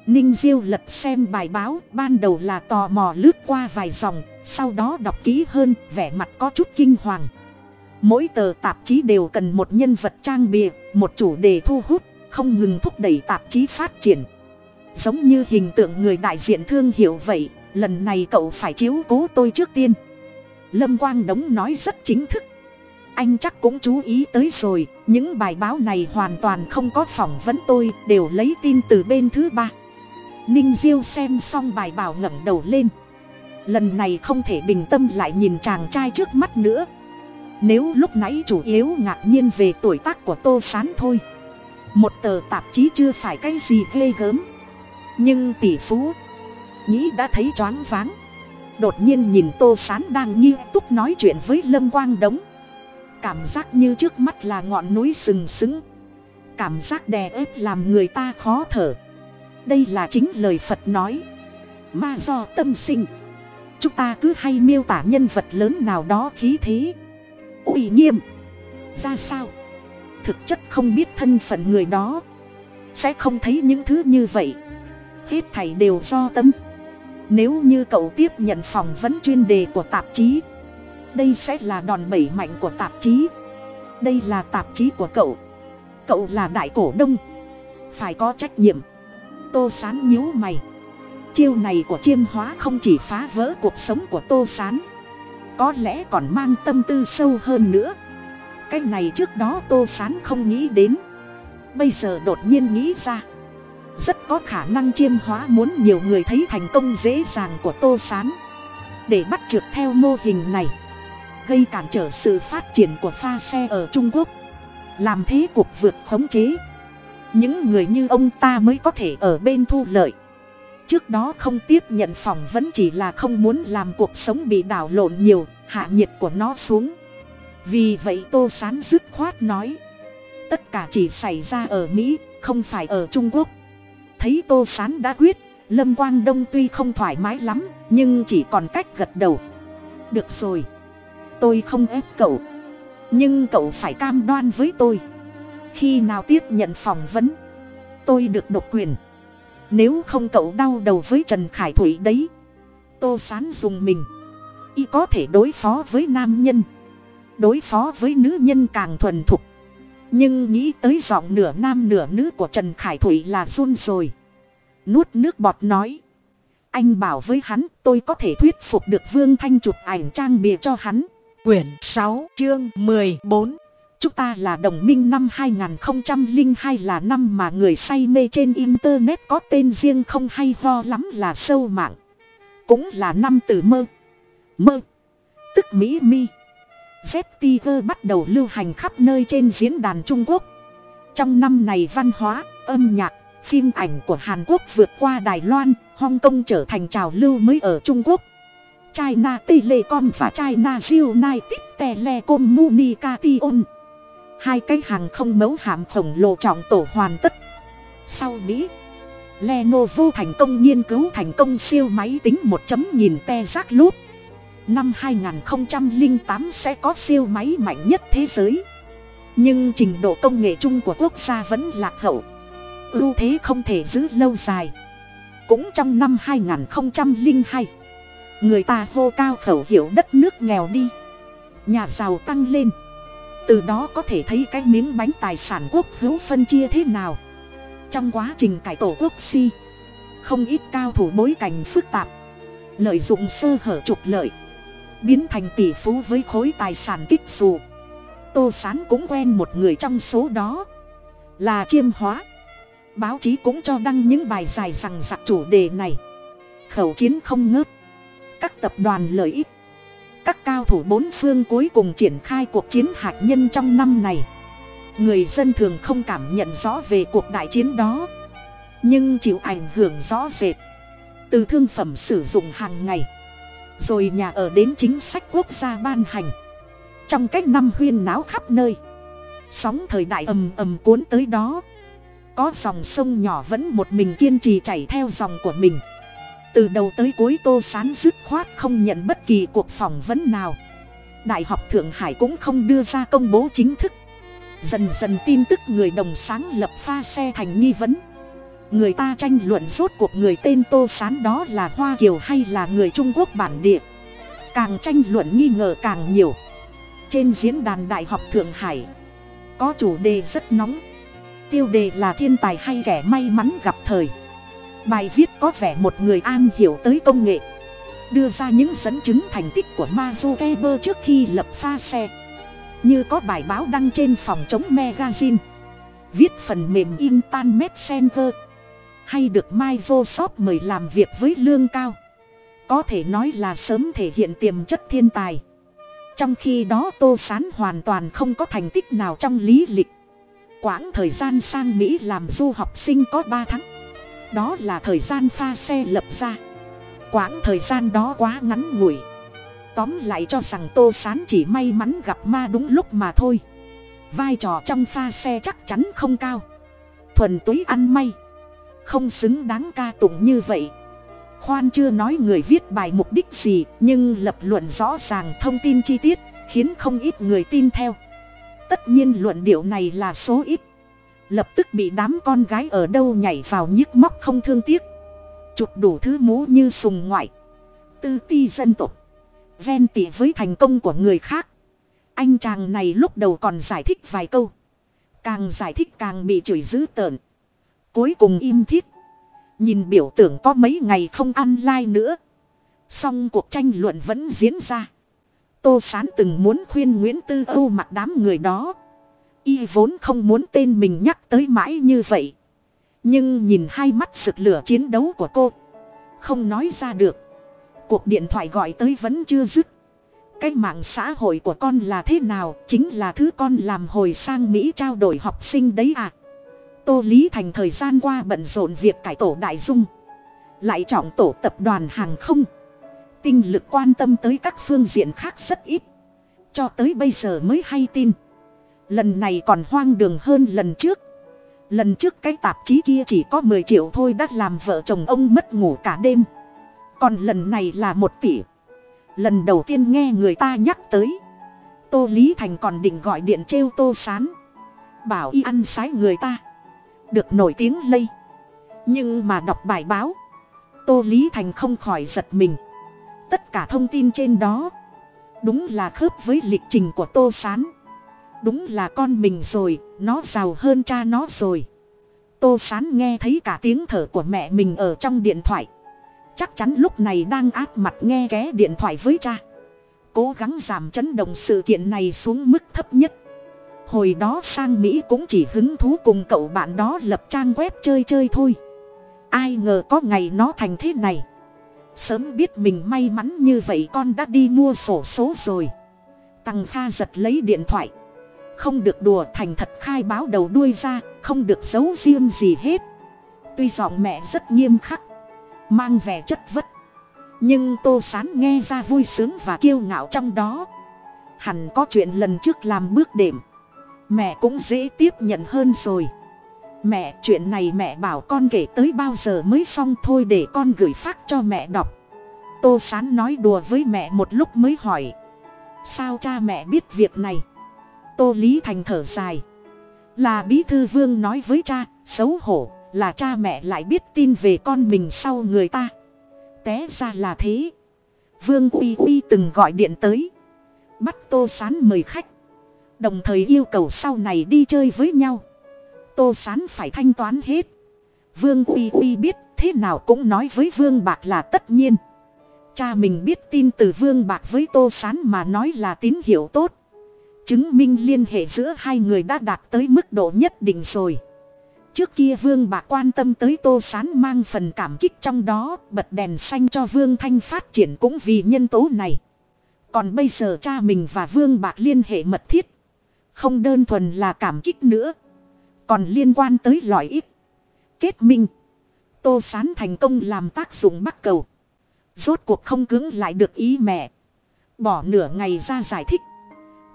Ninh diêu lật xem bài báo, ban đầu là tò mò lướt qua vài dòng sau đó đọc kỹ hơn, vẻ mặt có chút kinh hoàng. Mỗi tờ tạp chí đều cần một nhân vật trang bìa, một chủ đề thu hút, không ngừng thúc đẩy tạp chí phát triển. Giống như hình tượng người đại diện thương hiệu vậy, lần này cậu phải chiếu cố tôi trước tiên. Lâm quang đống nói rất chính thức. Anh chắc cũng chú ý tới rồi, những bài báo này hoàn toàn không có phỏng vấn tôi, đều lấy tin từ bên thứ ba. Ninh diêu xem xong bài bảo ngẩng đầu lên lần này không thể bình tâm lại nhìn chàng trai trước mắt nữa. Nếu lúc nãy chủ yếu ngạc nhiên về tuổi tác của tô s á n thôi. Một tờ tạp chí chưa phải cái gì ghê gớm. Nhưng tỷ phú, nghĩ đã thấy choáng váng. Đột nhiên nhìn tô s á n đang nghi túc nói chuyện với lâm quang đống. Cảm giác như trước mắt là ngọn núi sừng sững. Cảm giác đè ép làm người ta khó thở. Đây là chính lời phật nói. Ma do tâm sinh chúng ta cứ hay miêu tả nhân vật lớn nào đó khí thế. Uy nghiêm. Ra sao? Thực chất không biết thân phận người đó. Sẽ không thấy những thứ như vậy. Hết thảy đều do tâm. Nếu như cậu tiếp nhận phỏng vấn chuyên đề của tạp chí, đây sẽ là đòn bẩy mạnh của tạp chí. Đây là tạp chí của cậu. Cậu là đại cổ đông. Phải có trách nhiệm. Tô sán nhíu mày chiêu này của chiêm hóa không chỉ phá vỡ cuộc sống của tô sán, có lẽ còn mang tâm tư sâu hơn nữa. Cái này trước đó tô sán không nghĩ đến, bây giờ đột nhiên nghĩ ra, rất có khả năng chiêm hóa muốn nhiều người thấy thành công dễ dàng của tô sán. Để bắt trượt theo mô hình này, gây cản trở sự phát triển của pha xe ở trung quốc, làm thế cuộc vượt khống chế. Những người như ông ta mới có thể ở bên thu lợi trước đó không tiếp nhận phỏng vấn chỉ là không muốn làm cuộc sống bị đảo lộn nhiều, hạ nhiệt của nó xuống. Vì vậy tô sán dứt khoát nói, tất cả chỉ xảy ra ở mỹ, không phải ở trung quốc. Thấy tô sán đã quyết, lâm quang đông tuy không thoải mái lắm, nhưng chỉ còn cách gật đầu. Được rồi, tôi không ép cậu, nhưng cậu phải cam đoan với tôi. Khi nào tiếp nhận phỏng vấn, tôi được độc quyền nếu không cậu đau đầu với trần khải thủy đấy, tô sán dùng mình. Y có thể đối phó với nam nhân, đối phó với nữ nhân càng thuần thục. Nhưng nghĩ tới giọng nửa nam nửa nữ của trần khải thủy là run rồi. Nuốt nước bọt nói, anh bảo với hắn, tôi có thể thuyết phục được vương thanh chụp ảnh trang bìa cho hắn. Quyển sáu, chương mười bốn chúng ta là đồng minh năm 2002 là năm mà người say mê trên internet có tên riêng không hay ho lắm là sâu mạng. Cũng là năm từ mơ. Mơ. Tức mỹ mi. Ztiger bắt đầu lưu hành khắp nơi trên diễn đàn trung quốc. Trong năm này văn hóa, âm nhạc, phim ảnh của hàn quốc vượt qua đài loan, hong kong trở thành trào lưu mới ở trung quốc. China telecom và china united telecommunication hai cái hàng không mẫu hạm khổng lồ trọng tổ hoàn tất. Sau mỹ, lenovo thành công nghiên cứu thành công siêu máy tính một chấm nghìn te rác lút năm 2008 sẽ có siêu máy mạnh nhất thế giới. Nhưng trình độ công nghệ chung của quốc gia vẫn lạc hậu. Ưu thế không thể giữ lâu dài. Cũng trong năm 2002 người ta hô cao khẩu hiệu đất nước nghèo đi. Nhà giàu tăng lên từ đó có thể thấy cái miếng bánh tài sản quốc hữu phân chia thế nào. Trong quá trình cải tổ quốc si, không ít cao thủ bối cảnh phức tạp, lợi dụng sơ hở trục lợi, biến thành tỷ phú với khối tài sản kích dù tô sán cũng quen một người trong số đó, là chiêm hóa. Báo chí cũng cho đăng những bài dài rằng giặc chủ đề này. Khẩu chiến không ngớt. Các tập đoàn lợi ích các cao thủ bốn phương cuối cùng triển khai cuộc chiến hạt nhân trong năm này. Người dân thường không cảm nhận rõ về cuộc đại chiến đó, nhưng chịu ảnh hưởng rõ rệt từ thương phẩm sử dụng hàng ngày, rồi nhà ở đến chính sách quốc gia ban hành. Trong cách năm huyên náo khắp nơi, sóng thời đại ầm ầm cuốn tới đó, có dòng sông nhỏ vẫn một mình kiên trì chảy theo dòng của mình từ đầu tới cuối tô sán dứt khoát không nhận bất kỳ cuộc phỏng vấn nào. Đại học thượng hải cũng không đưa ra công bố chính thức. Dần dần tin tức người đồng sáng lập pha xe thành nghi vấn. Người ta tranh luận rốt cuộc người tên tô sán đó là hoa kiều hay là người trung quốc bản địa. Càng tranh luận nghi ngờ càng nhiều. Trên diễn đàn đại học thượng hải, có chủ đề rất nóng. Tiêu đề là thiên tài hay kẻ may mắn gặp thời bài viết có vẻ một người an hiểu tới công nghệ. Đưa ra những dẫn chứng thành tích của mazu keber trước khi lập pha xe. Như có bài báo đăng trên phòng chống magazine. Viết phần mềm intan messenger hay được microsoft mời làm việc với lương cao. Có thể nói là sớm thể hiện tiềm chất thiên tài. Trong khi đó tô s á n hoàn toàn không có thành tích nào trong lý lịch. Quãng thời gian sang mỹ làm du học sinh có ba tháng đó là thời gian pha xe lập ra. Quãng thời gian đó quá ngắn ngủi. Tóm lại cho rằng tô s á n chỉ may mắn gặp ma đúng lúc mà thôi. Vai trò trong pha xe chắc chắn không cao. Thuần túy ăn may. Không xứng đáng ca tụng như vậy. Khoan chưa nói người viết bài mục đích gì, nhưng lập luận rõ ràng thông tin chi tiết, khiến không ít người tin theo. Tất nhiên luận điệu này là số ít lập tức bị đám con gái ở đâu nhảy vào nhức móc không thương tiếc. Chụp đủ thứ mũ như sùng ngoại. Tư ti dân tộc. Ven tỉ với thành công của người khác. Anh chàng này lúc đầu còn giải thích vài câu. Càng giải thích càng bị chửi dữ tợn. Cuối cùng im thiết. Nhìn biểu tượng có mấy ngày không ăn lai nữa. Song cuộc tranh luận vẫn diễn ra. Tô sán từng muốn khuyên nguyễn tư âu mặt đám người đó y vốn không muốn tên mình nhắc tới mãi như vậy. Nhưng nhìn hai mắt sực lửa chiến đấu của cô. Không nói ra được. Cuộc điện thoại gọi tới vẫn chưa dứt. Cái mạng xã hội của con là thế nào chính là thứ con làm hồi sang mỹ trao đổi học sinh đấy à. Tô lý thành thời gian qua bận rộn việc cải tổ đại dung. Lại trọng tổ tập đoàn hàng không. Tinh lực quan tâm tới các phương diện khác rất ít. Cho tới bây giờ mới hay tin lần này còn hoang đường hơn lần trước. Lần trước cái tạp chí kia chỉ có mười triệu thôi đã làm vợ chồng ông mất ngủ cả đêm. Còn lần này là một tỷ. Lần đầu tiên nghe người ta nhắc tới. Tô lý thành còn định gọi điện trêu tô sán. Bảo y ăn sái người ta. Được nổi tiếng lây. Nhưng mà đọc bài báo, tô lý thành không khỏi giật mình. Tất cả thông tin trên đó, đúng là khớp với lịch trình của tô s á n đúng là con mình rồi, nó giàu hơn cha nó rồi. Tô s á n nghe thấy cả tiếng thở của mẹ mình ở trong điện thoại. Chắc chắn lúc này đang áp mặt nghe ghé điện thoại với cha. Cố gắng giảm chấn động sự kiện này xuống mức thấp nhất. Hồi đó sang mỹ cũng chỉ hứng thú cùng cậu bạn đó lập trang web chơi chơi thôi. Ai ngờ có ngày nó thành thế này. Sớm biết mình may mắn như vậy con đã đi mua sổ số rồi. Tăng kha giật lấy điện thoại không được đùa thành thật khai báo đầu đuôi ra, không được giấu riêng gì hết. Tuy giọng mẹ rất nghiêm khắc, mang vẻ chất vất, nhưng tô sán nghe ra vui sướng và kiêu ngạo trong đó. Hẳn có chuyện lần trước làm bước đệm, mẹ cũng dễ tiếp nhận hơn rồi. Mẹ, chuyện này mẹ bảo con kể tới bao giờ mới xong thôi để con gửi phát cho mẹ đọc. Tô sán nói đùa với mẹ một lúc mới hỏi, sao cha mẹ biết việc này? Tô lý thành thở dài. Là bí thư vương nói với cha, xấu hổ, là cha mẹ lại biết tin về con mình sau người ta. Té ra là thế. Vương uy uy từng gọi điện tới. Bắt tô sán mời khách. Đồng thời yêu cầu sau này đi chơi với nhau. Tô sán phải thanh toán hết. Vương uy uy biết thế nào cũng nói với vương bạc là tất nhiên. Cha mình biết tin từ vương bạc với tô sán mà nói là tín hiệu tốt chứng minh liên hệ giữa hai người đã đạt tới mức độ nhất định rồi. Trước kia vương bạc quan tâm tới tô sán mang phần cảm kích trong đó, bật đèn xanh cho vương thanh phát triển cũng vì nhân tố này. Còn bây giờ cha mình và vương bạc liên hệ mật thiết. Không đơn thuần là cảm kích nữa. Còn liên quan tới loại ít. Kết minh. Tô sán thành công làm tác dụng bắc cầu. Rốt cuộc không cứng lại được ý mẹ. Bỏ nửa ngày ra giải thích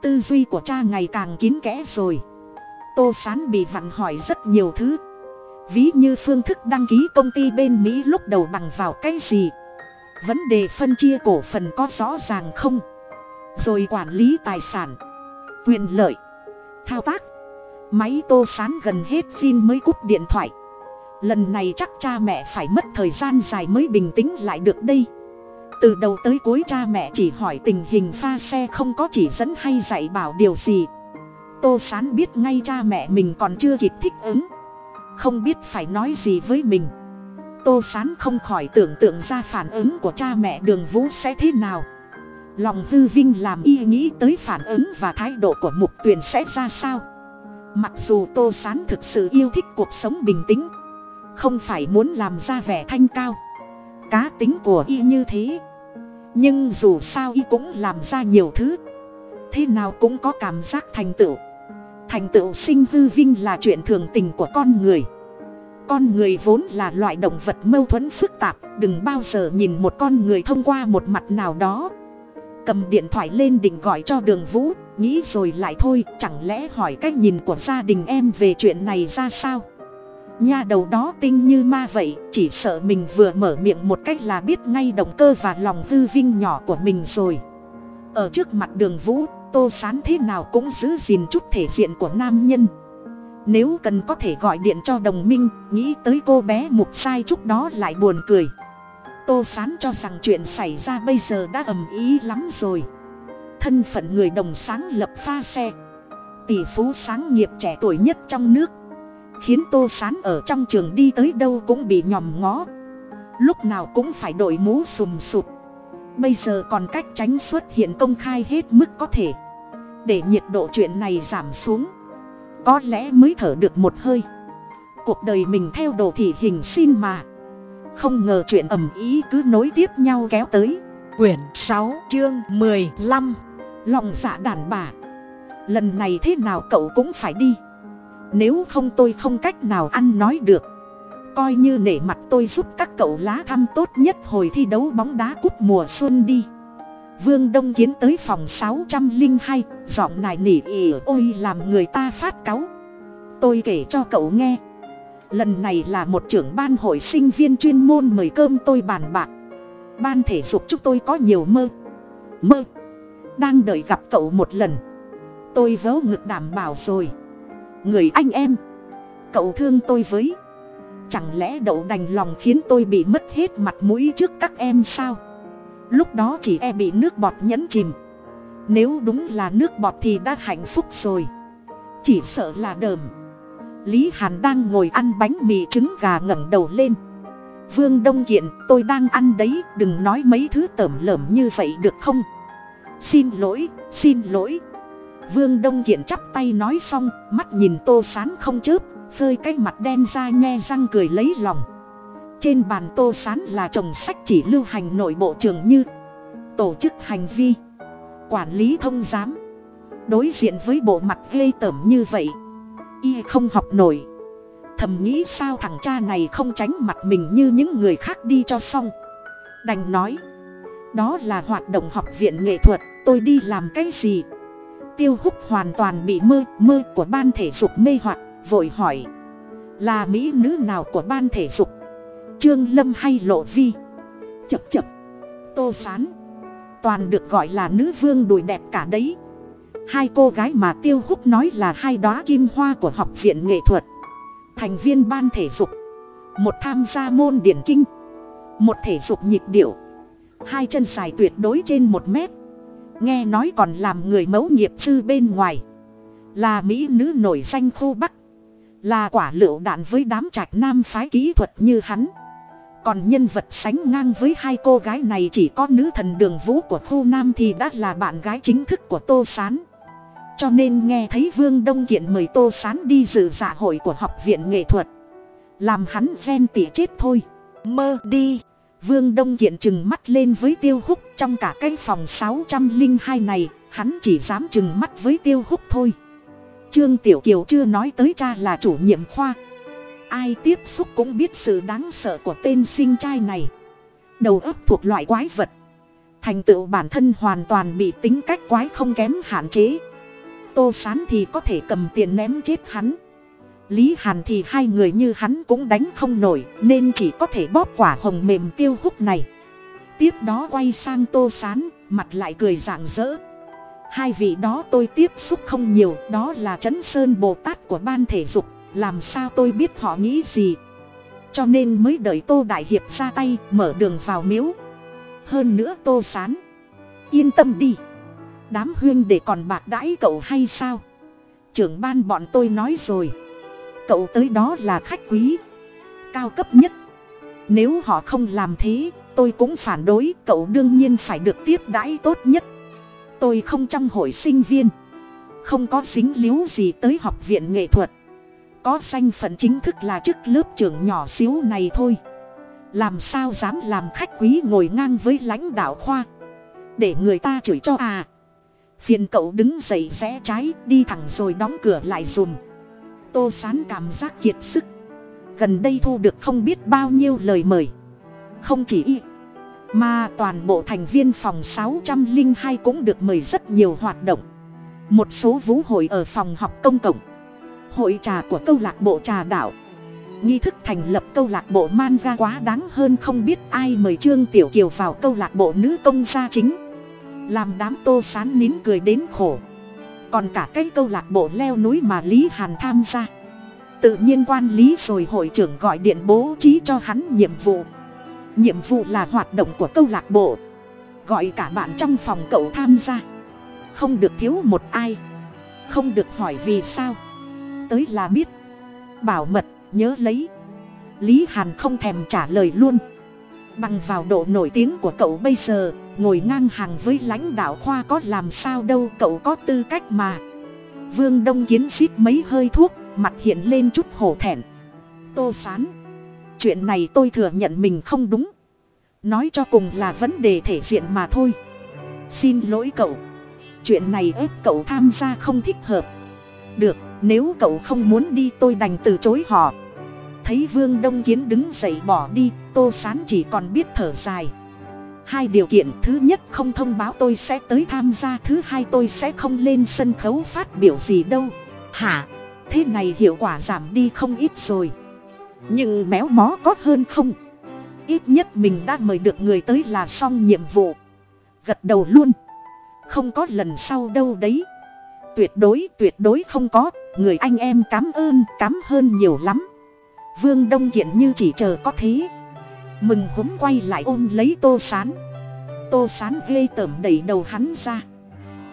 tư duy của cha ngày càng kín kẽ rồi. Tô sán bị vặn hỏi rất nhiều thứ. Ví như phương thức đăng ký công ty bên mỹ lúc đầu bằng vào cái gì? Vấn đề phân chia cổ phần có rõ ràng không? Rồi quản lý tài sản, quyền lợi, thao tác. Máy tô sán gần hết phim mới cúp điện thoại. Lần này chắc cha mẹ phải mất thời gian dài mới bình tĩnh lại được đây từ đầu tới cuối cha mẹ chỉ hỏi tình hình pha xe không có chỉ dẫn hay dạy bảo điều gì. Tô sán biết ngay cha mẹ mình còn chưa kịp thích ứng. Không biết phải nói gì với mình. Tô sán không khỏi tưởng tượng ra phản ứng của cha mẹ đường vũ sẽ thế nào. Lòng hư vinh làm y nghĩ tới phản ứng và thái độ của mục tuyền sẽ ra sao. Mặc dù tô sán thực sự yêu thích cuộc sống bình tĩnh, không phải muốn làm ra vẻ thanh cao. Cá tính của y như thế nhưng dù sao y cũng làm ra nhiều thứ. Thế nào cũng có cảm giác thành tựu. Thành tựu sinh hư vinh là chuyện thường tình của con người. Con người vốn là loại động vật mâu thuẫn phức tạp, đừng bao giờ nhìn một con người thông qua một mặt nào đó. Cầm điện thoại lên định gọi cho đường vũ, nghĩ rồi lại thôi, chẳng lẽ hỏi cách nhìn của gia đình em về chuyện này ra sao? Nha đầu đó tinh như ma vậy, chỉ sợ mình vừa mở miệng một cách là biết ngay động cơ và lòng hư vinh nhỏ của mình rồi. Ở trước mặt đường vũ, tô sán thế nào cũng giữ gìn chút thể diện của nam nhân. Nếu cần có thể gọi điện cho đồng minh, nghĩ tới cô bé mục sai chút đó lại buồn cười. Tô sán cho rằng chuyện xảy ra bây giờ đã ầm ý lắm rồi. Thân phận người đồng sáng lập pha xe. Tỷ phú sáng nghiệp trẻ tuổi nhất trong nước khiến tô sán ở trong trường đi tới đâu cũng bị nhòm ngó. Lúc nào cũng phải đội mũ sùm sụp. Bây giờ còn cách tránh xuất hiện công khai hết mức có thể. Để nhiệt độ chuyện này giảm xuống, có lẽ mới thở được một hơi. Cuộc đời mình theo đồ thị hình xin mà. Không ngờ chuyện ầm ý cứ nối tiếp nhau kéo tới. Quyển sáu, chương mười lăm. Lòng dạ đàn bà. Lần này thế nào cậu cũng phải đi nếu không tôi không cách nào ăn nói được. Coi như nể mặt tôi giúp các cậu lá thăm tốt nhất hồi thi đấu bóng đá cúp mùa xuân đi. Vương đông kiến tới phòng sáu trăm linh hai, giọng nài nỉ ỉ ôi làm người ta phát cáu. Tôi kể cho cậu nghe. Lần này là một trưởng ban hội sinh viên chuyên môn mời cơm tôi bàn bạc. Ban thể dục chúc tôi có nhiều mơ. Mơ. Đang đợi gặp cậu một lần. Tôi vớ ngực đảm bảo rồi người anh em. Cậu thương tôi với. Chẳng lẽ đậu đành lòng khiến tôi bị mất hết mặt mũi trước các em sao? Lúc đó chỉ e bị nước bọt nhẫn chìm. Nếu đúng là nước bọt thì đã hạnh phúc rồi. Chỉ sợ là đờm. Lý hàn đang ngồi ăn bánh mì trứng gà ngẩng đầu lên. Vương đông kiện, tôi đang ăn đấy, đừng nói mấy thứ tởm lởm như vậy được không? Xin lỗi xin lỗi vương đông kiện chắp tay nói xong, mắt nhìn tô sán không chớp, phơi cái mặt đen ra nhe răng cười lấy lòng. Trên bàn tô sán là chồng sách chỉ lưu hành nội bộ trường như, tổ chức hành vi, quản lý thông giám. Đối diện với bộ mặt ghê tởm như vậy, y không học nổi. Thầm nghĩ sao thằng cha này không tránh mặt mình như những người khác đi cho xong. Đành nói, đó là hoạt động học viện nghệ thuật, tôi đi làm cái gì tiêu húc hoàn toàn bị mơ mơ của ban thể dục mê hoặc, vội hỏi. Là mỹ nữ nào của ban thể dục? Trương lâm hay lộ vi? Chập chập. Tô sán. Toàn được gọi là nữ vương đùi đẹp cả đấy. Hai cô gái mà tiêu húc nói là hai đoá kim hoa của học viện nghệ thuật. Thành viên ban thể dục. Một tham gia môn điển kinh. Một thể dục nhịp điệu. Hai chân dài tuyệt đối trên một mét nghe nói còn làm người mẫu nghiệp sư bên ngoài. Là mỹ nữ nổi danh khu bắc. Là quả lựu đạn với đám trạch nam phái kỹ thuật như hắn. Còn nhân vật sánh ngang với hai cô gái này chỉ có nữ thần đường vũ của khu nam thì đã là bạn gái chính thức của tô s á n cho nên nghe thấy vương đông kiện mời tô s á n đi dự dạ hội của học viện nghệ thuật. Làm hắn ghen tỉa chết thôi. Mơ đi vương đông kiện chừng mắt lên với tiêu húc. Trong cả cái phòng sáu trăm linh hai này, hắn chỉ dám chừng mắt với tiêu húc thôi. Trương tiểu kiều chưa nói tới cha là chủ nhiệm khoa. Ai tiếp xúc cũng biết sự đáng sợ của tên sinh trai này. Đầu óc thuộc loại quái vật. Thành tựu bản thân hoàn toàn bị tính cách quái không kém hạn chế. Tô sán thì có thể cầm tiền ném chết hắn lý hàn thì hai người như hắn cũng đánh không nổi, nên chỉ có thể bóp quả hồng mềm tiêu hút này. Tiếp đó quay sang tô sán, mặt lại cười rạng rỡ. Hai vị đó tôi tiếp xúc không nhiều, đó là trấn sơn bồ tát của ban thể dục, làm sao tôi biết họ nghĩ gì? Cho nên mới đợi tô đại hiệp ra tay, mở đường vào miếu. Hơn nữa tô sán, yên tâm đi. Đám huyên để còn bạc đãi cậu hay sao? Trưởng ban bọn tôi nói rồi cậu tới đó là khách quý, cao cấp nhất. Nếu họ không làm thế, tôi cũng phản đối, cậu đương nhiên phải được tiếp đãi tốt nhất. Tôi không trong hội sinh viên, không có dính líu gì tới học viện nghệ thuật. Có danh phận chính thức là chức lớp trưởng nhỏ xíu này thôi. Làm sao dám làm khách quý ngồi ngang với lãnh đạo khoa? Để người ta chửi cho à. Phiền cậu đứng dậy rẽ trái, đi thẳng rồi đóng cửa lại dùm tô sán cảm giác kiệt sức. Gần đây thu được không biết bao nhiêu lời mời. Không chỉ y mà toàn bộ thành viên phòng sáu trăm linh hai cũng được mời rất nhiều hoạt động. Một số vũ hội ở phòng học công cộng hội trà của câu lạc bộ trà đạo, nghi thức thành lập câu lạc bộ manga quá đáng hơn không biết ai mời trương tiểu kiều vào câu lạc bộ nữ công gia chính. Làm đám tô sán nín cười đến khổ còn cả cái câu lạc bộ leo núi mà lý hàn tham gia. Tự nhiên quan lý rồi hội trưởng gọi điện bố trí cho hắn nhiệm vụ. Nhiệm vụ là hoạt động của câu lạc bộ. Gọi cả bạn trong phòng cậu tham gia. Không được thiếu một ai. Không được hỏi vì sao. Tới là biết. Bảo mật, nhớ lấy. Lý hàn không thèm trả lời luôn. Bằng vào độ nổi tiếng của cậu bây giờ ngồi ngang hàng với lãnh đạo khoa có làm sao đâu, cậu có tư cách mà. Vương đông kiến xít mấy hơi thuốc, mặt hiện lên chút hổ thẹn. Tô sán chuyện này tôi thừa nhận mình không đúng. Nói cho cùng là vấn đề thể diện mà thôi. Xin lỗi cậu. Chuyện này ép cậu tham gia không thích hợp. Được, nếu cậu không muốn đi, tôi đành từ chối họ. Thấy vương đông kiến đứng dậy bỏ đi, tô sán chỉ còn biết thở dài hai điều kiện. Thứ nhất, không thông báo tôi sẽ tới tham gia. Thứ hai, tôi sẽ không lên sân khấu phát biểu gì đâu. Hả? Thế này hiệu quả giảm đi không ít rồi. Nhưng méo mó có hơn không? Ít nhất mình đã mời được người tới là xong nhiệm vụ. Gật đầu luôn. Không có lần sau đâu đấy. Tuyệt đối tuyệt đối không có. Người anh em cám ơn cám hơn nhiều lắm. Vương đông kiện như chỉ chờ có thế. Mừng húm quay lại ôm lấy tô sán tô sán ghê tởm đẩy đầu hắn ra.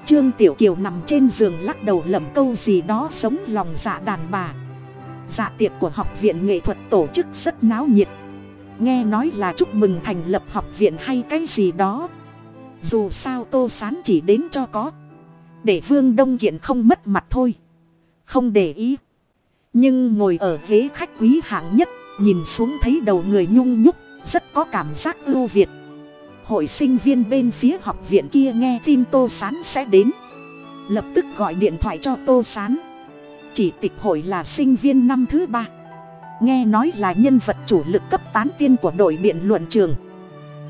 Trương tiểu kiều nằm trên giường lắc đầu lẩm câu gì đó sống lòng dạ đàn bà. Dạ tiệc của học viện nghệ thuật tổ chức rất náo nhiệt. Nghe nói là chúc mừng thành lập học viện hay cái gì đó. Dù sao tô sán chỉ đến cho có. Để vương đông kiện không mất mặt thôi. Không để ý. Nhưng ngồi ở ghế khách quý hạng nhất, nhìn xuống thấy đầu người nhung nhúc, rất có cảm giác ưu việt hội sinh viên bên phía học viện kia nghe tin tô s á n sẽ đến. Lập tức gọi điện thoại cho tô s á n chỉ tịch hội là sinh viên năm thứ ba. Nghe nói là nhân vật chủ lực cấp tán tiên của đội biện luận trường.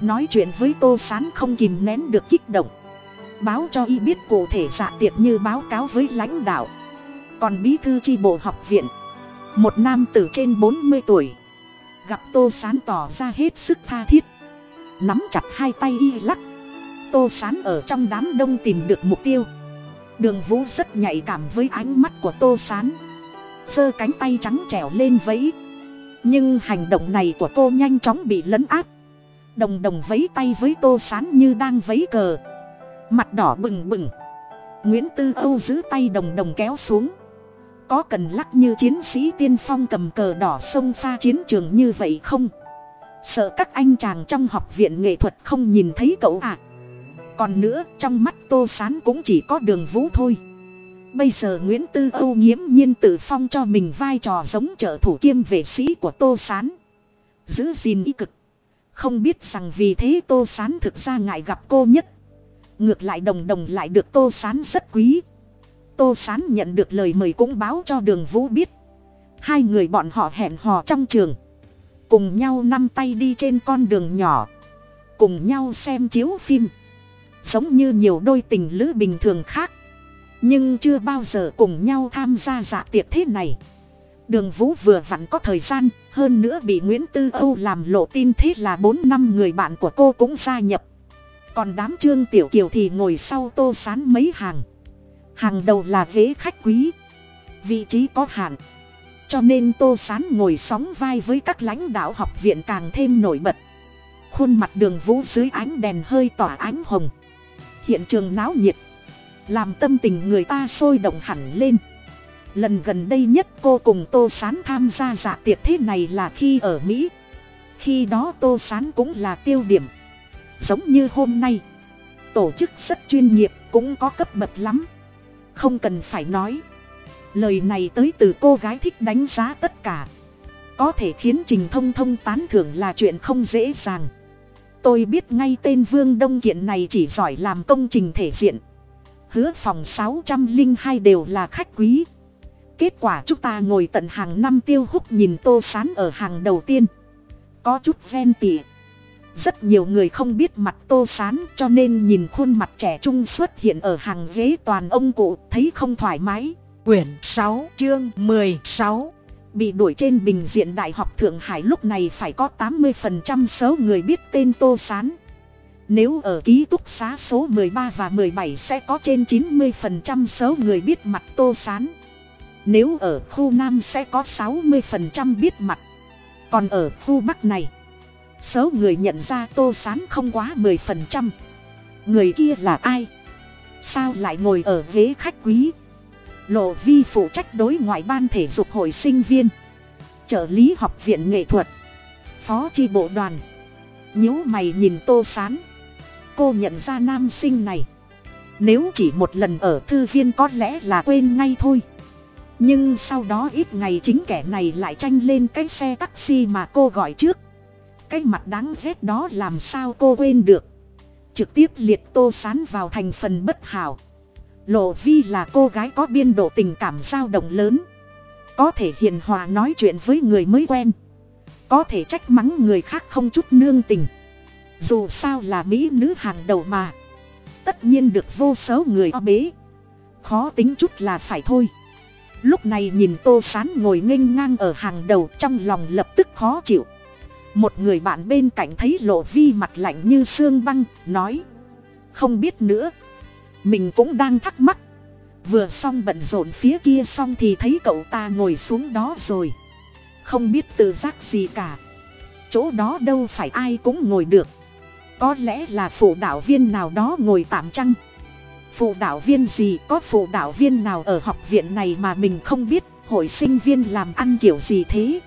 Nói chuyện với tô s á n không kìm nén được kích động. Báo cho y biết cụ thể dạ tiệc như báo cáo với lãnh đạo. Còn bí thư tri bộ học viện. Một nam tử trên bốn mươi tuổi. Gặp tô sán tỏ ra hết sức tha thiết nắm chặt hai tay y lắc. Tô sán ở trong đám đông tìm được mục tiêu. Đường vũ rất nhạy cảm với ánh mắt của tô sán. Giơ cánh tay trắng trẻo lên vẫy. Nhưng hành động này của cô nhanh chóng bị lấn áp đồng đồng vấy tay với tô sán như đang vấy cờ. Mặt đỏ bừng bừng. Nguyễn tư âu giữ tay đồng đồng kéo xuống. Có cần lắc như chiến sĩ tiên phong cầm cờ đỏ sông pha chiến trường như vậy không? Sợ các anh chàng trong học viện nghệ thuật không nhìn thấy cậu à còn nữa, trong mắt tô s á n cũng chỉ có đường vũ thôi. Bây giờ nguyễn tư âu nghiễm nhiên tự phong cho mình vai trò giống trợ thủ kiêm vệ sĩ của tô s á n giữ gìn ý cực. Không biết rằng vì thế tô s á n thực ra ngại gặp cô nhất. Ngược lại đồng đồng lại được tô s á n rất quý. Tô sán nhận được lời mời cũng báo cho đường vũ biết. Hai người bọn họ hẹn hò trong trường cùng nhau năm tay đi trên con đường nhỏ, cùng nhau xem chiếu phim. Giống như nhiều đôi tình lữ bình thường khác, nhưng chưa bao giờ cùng nhau tham gia dạ tiệc thế này. Đường vũ vừa vặn có thời gian, hơn nữa bị nguyễn tư âu làm lộ tin thế là bốn năm người bạn của cô cũng gia nhập. Còn đám trương tiểu kiều thì ngồi sau tô sán mấy hàng. Hàng đầu là ghế khách quý. Vị trí có hạn cho nên tô sán ngồi sóng vai với các lãnh đạo học viện càng thêm nổi bật. Khuôn mặt đường vũ dưới ánh đèn hơi tỏa ánh hồng. Hiện trường náo nhiệt. Làm tâm tình người ta sôi động hẳn lên. Lần gần đây nhất cô cùng tô sán tham gia dạ tiệc thế này là khi ở mỹ. Khi đó tô sán cũng là tiêu điểm. Giống như hôm nay, tổ chức rất chuyên nghiệp, cũng có cấp bậc lắm. Không cần phải nói lời này tới từ cô gái thích đánh giá tất cả. Có thể khiến trình thông thông tán thưởng là chuyện không dễ dàng. Tôi biết ngay tên vương đông kiện này chỉ giỏi làm công trình thể diện. Hứa phòng sáu trăm linh hai đều là khách quý. Kết quả chúng ta ngồi tận hàng năm tiêu hút nhìn tô sán ở hàng đầu tiên. Có chút ven tỉa rất nhiều người không biết mặt tô sán cho nên nhìn khuôn mặt trẻ trung xuất hiện ở hàng ghế toàn ông cụ, thấy không thoải mái quyển sáu, chương mười sáu. Bị đuổi trên bình diện đại học thượng hải lúc này phải có tám mươi phần trăm số người biết tên tô sán. Nếu ở ký túc xá số mười ba và mười bảy sẽ có trên chín mươi phần trăm số người biết mặt tô sán. Nếu ở khu nam sẽ có sáu mươi phần trăm biết mặt. Còn ở khu bắc này, số người nhận ra tô sán không quá mười phần trăm. Người kia là ai? Sao lại ngồi ở ghế khách quý? Lộ vi phụ trách đối ngoại ban thể dục hội sinh viên. Trợ lý học viện nghệ thuật. Phó tri bộ đoàn. Nhíu mày nhìn tô sán. Cô nhận ra nam sinh này. Nếu chỉ một lần ở thư viên có lẽ là quên ngay thôi. Nhưng sau đó ít ngày chính kẻ này lại tranh lên cái xe taxi mà cô gọi trước. Cái mặt đáng ghét đó làm sao cô quên được. Trực tiếp liệt tô sán vào thành phần bất hảo lộ vi là cô gái có biên độ tình cảm dao động lớn. Có thể hiền hòa nói chuyện với người mới quen. Có thể trách mắng người khác không chút nương tình. Dù sao là mỹ nữ hàng đầu mà. Tất nhiên được vô số người o bế. Khó tính chút là phải thôi. Lúc này nhìn tô sán ngồi nghênh ngang ở hàng đầu trong lòng lập tức khó chịu. Một người bạn bên cạnh thấy lộ vi mặt lạnh như xương băng, nói, không biết nữa mình cũng đang thắc mắc. Vừa xong bận rộn phía kia xong thì thấy cậu ta ngồi xuống đó rồi. Không biết tự giác gì cả. Chỗ đó đâu phải ai cũng ngồi được. Có lẽ là phụ đạo viên nào đó ngồi tạm chăng? Phụ đạo viên gì? Có phụ đạo viên nào ở học viện này mà mình không biết? Hội sinh viên làm ăn kiểu gì thế?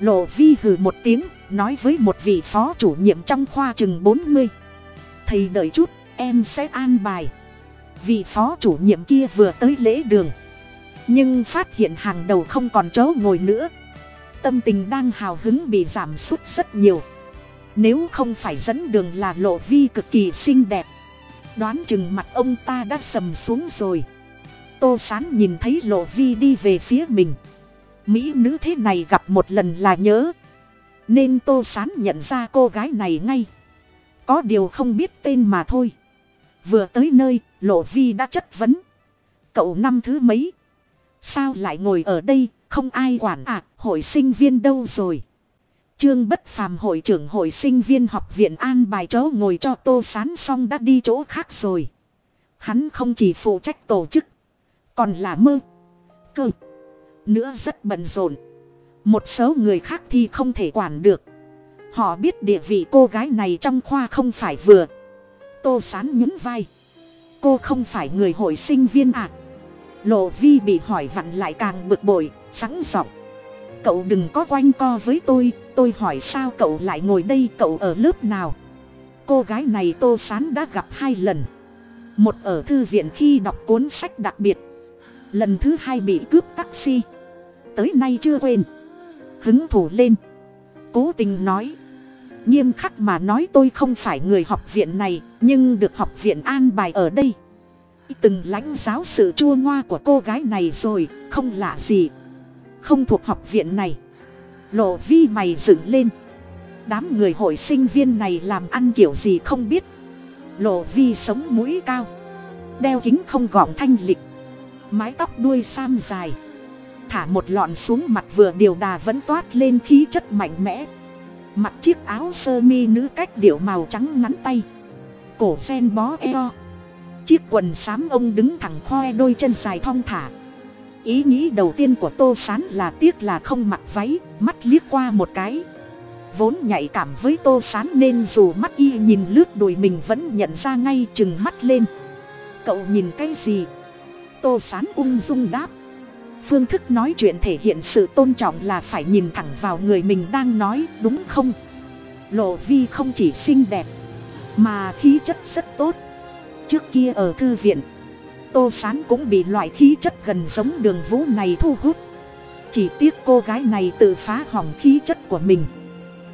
Lộ vi hừ một tiếng, nói với một vị phó chủ nhiệm trong khoa chừng bốn mươi. Thầy đợi chút, em sẽ an bài vị phó chủ nhiệm kia vừa tới lễ đường. Nhưng phát hiện hàng đầu không còn chỗ ngồi nữa. Tâm tình đang hào hứng bị giảm sút rất nhiều. Nếu không phải dẫn đường là lộ vi cực kỳ xinh đẹp. Đoán chừng mặt ông ta đã sầm xuống rồi. Tô sán nhìn thấy lộ vi đi về phía mình. Mỹ nữ thế này gặp một lần là nhớ. Nên tô sán nhận ra cô gái này ngay. Có điều không biết tên mà thôi vừa tới nơi, lộ vi đã chất vấn. Cậu năm thứ mấy? Sao lại ngồi ở đây, không ai quản à hội sinh viên đâu rồi? Trương bất phàm hội trưởng hội sinh viên học viện an bài chỗ ngồi cho tô sán xong đã đi chỗ khác rồi. Hắn không chỉ phụ trách tổ chức, còn là mơ, cơ. Nữa rất bận rộn. Một số người khác thì không thể quản được. Họ biết địa vị cô gái này trong khoa không phải vừa tô sán nhún vai. Cô không phải người hội sinh viên à? Lộ vi bị hỏi vặn lại càng bực bội, sẵn giọng. Cậu đừng có quanh co với tôi tôi hỏi sao cậu lại ngồi đây, cậu ở lớp nào? Cô gái này tô sán đã gặp hai lần. Một ở thư viện khi đọc cuốn sách đặc biệt. Lần thứ hai bị cướp taxi. Tới nay chưa quên. Hứng thủ lên. Cố tình nói nghiêm khắc mà nói tôi không phải người học viện này, nhưng được học viện an bài ở đây. Từng lãnh giáo sự chua ngoa của cô gái này rồi, không lạ gì. Không thuộc học viện này. Lộ vi mày dựng lên. Đám người hội sinh viên này làm ăn kiểu gì không biết. Lộ vi sống mũi cao. Đeo kính không gọn thanh lịch. Mái tóc đuôi sam dài. Thả một lọn xuống mặt vừa, điều đà vẫn toát lên khí chất mạnh mẽ mặc chiếc áo sơ mi nữ cách điệu màu trắng ngắn tay. Cổ sen bó eo. Chiếc quần xám ông đứng thẳng khoe đôi chân dài thong thả. Ý nghĩ đầu tiên của tô s á n là tiếc là không mặc váy, mắt liếc qua một cái. Vốn nhạy cảm với tô s á n nên dù mắt y nhìn lướt đùi mình vẫn nhận ra ngay chừng mắt lên. Cậu nhìn cái gì? Tô s á n ung dung đáp phương thức nói chuyện thể hiện sự tôn trọng là phải nhìn thẳng vào người mình đang nói, đúng không? Lộ vi không chỉ xinh đẹp, mà khí chất rất tốt. Trước kia ở thư viện, tô sán cũng bị loại khí chất gần giống đường vũ này thu hút. Chỉ tiếc cô gái này tự phá hỏng khí chất của mình.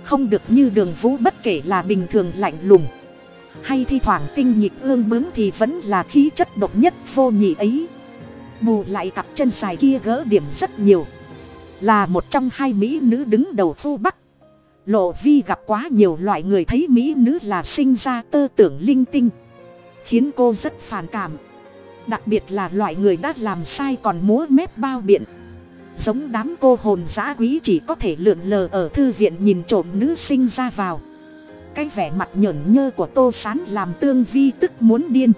Không được như đường vũ bất kể là bình thường lạnh lùng, hay thi thoảng tinh nhịp ương bướng thì vẫn là khí chất độc nhất vô nhị ấy bù lại cặp chân dài kia gỡ điểm rất nhiều. Là một trong hai mỹ nữ đứng đầu khu bắc. Lộ vi gặp quá nhiều loại người thấy mỹ nữ là sinh ra tơ tưởng linh tinh. Khiến cô rất phản cảm. Đặc biệt là loại người đã làm sai còn múa mép bao biện. Giống đám cô hồn giã quý chỉ có thể lượn lờ ở thư viện nhìn trộm nữ sinh ra vào. Cái vẻ mặt nhởn nhơ của tô s á n làm tương vi tức muốn điên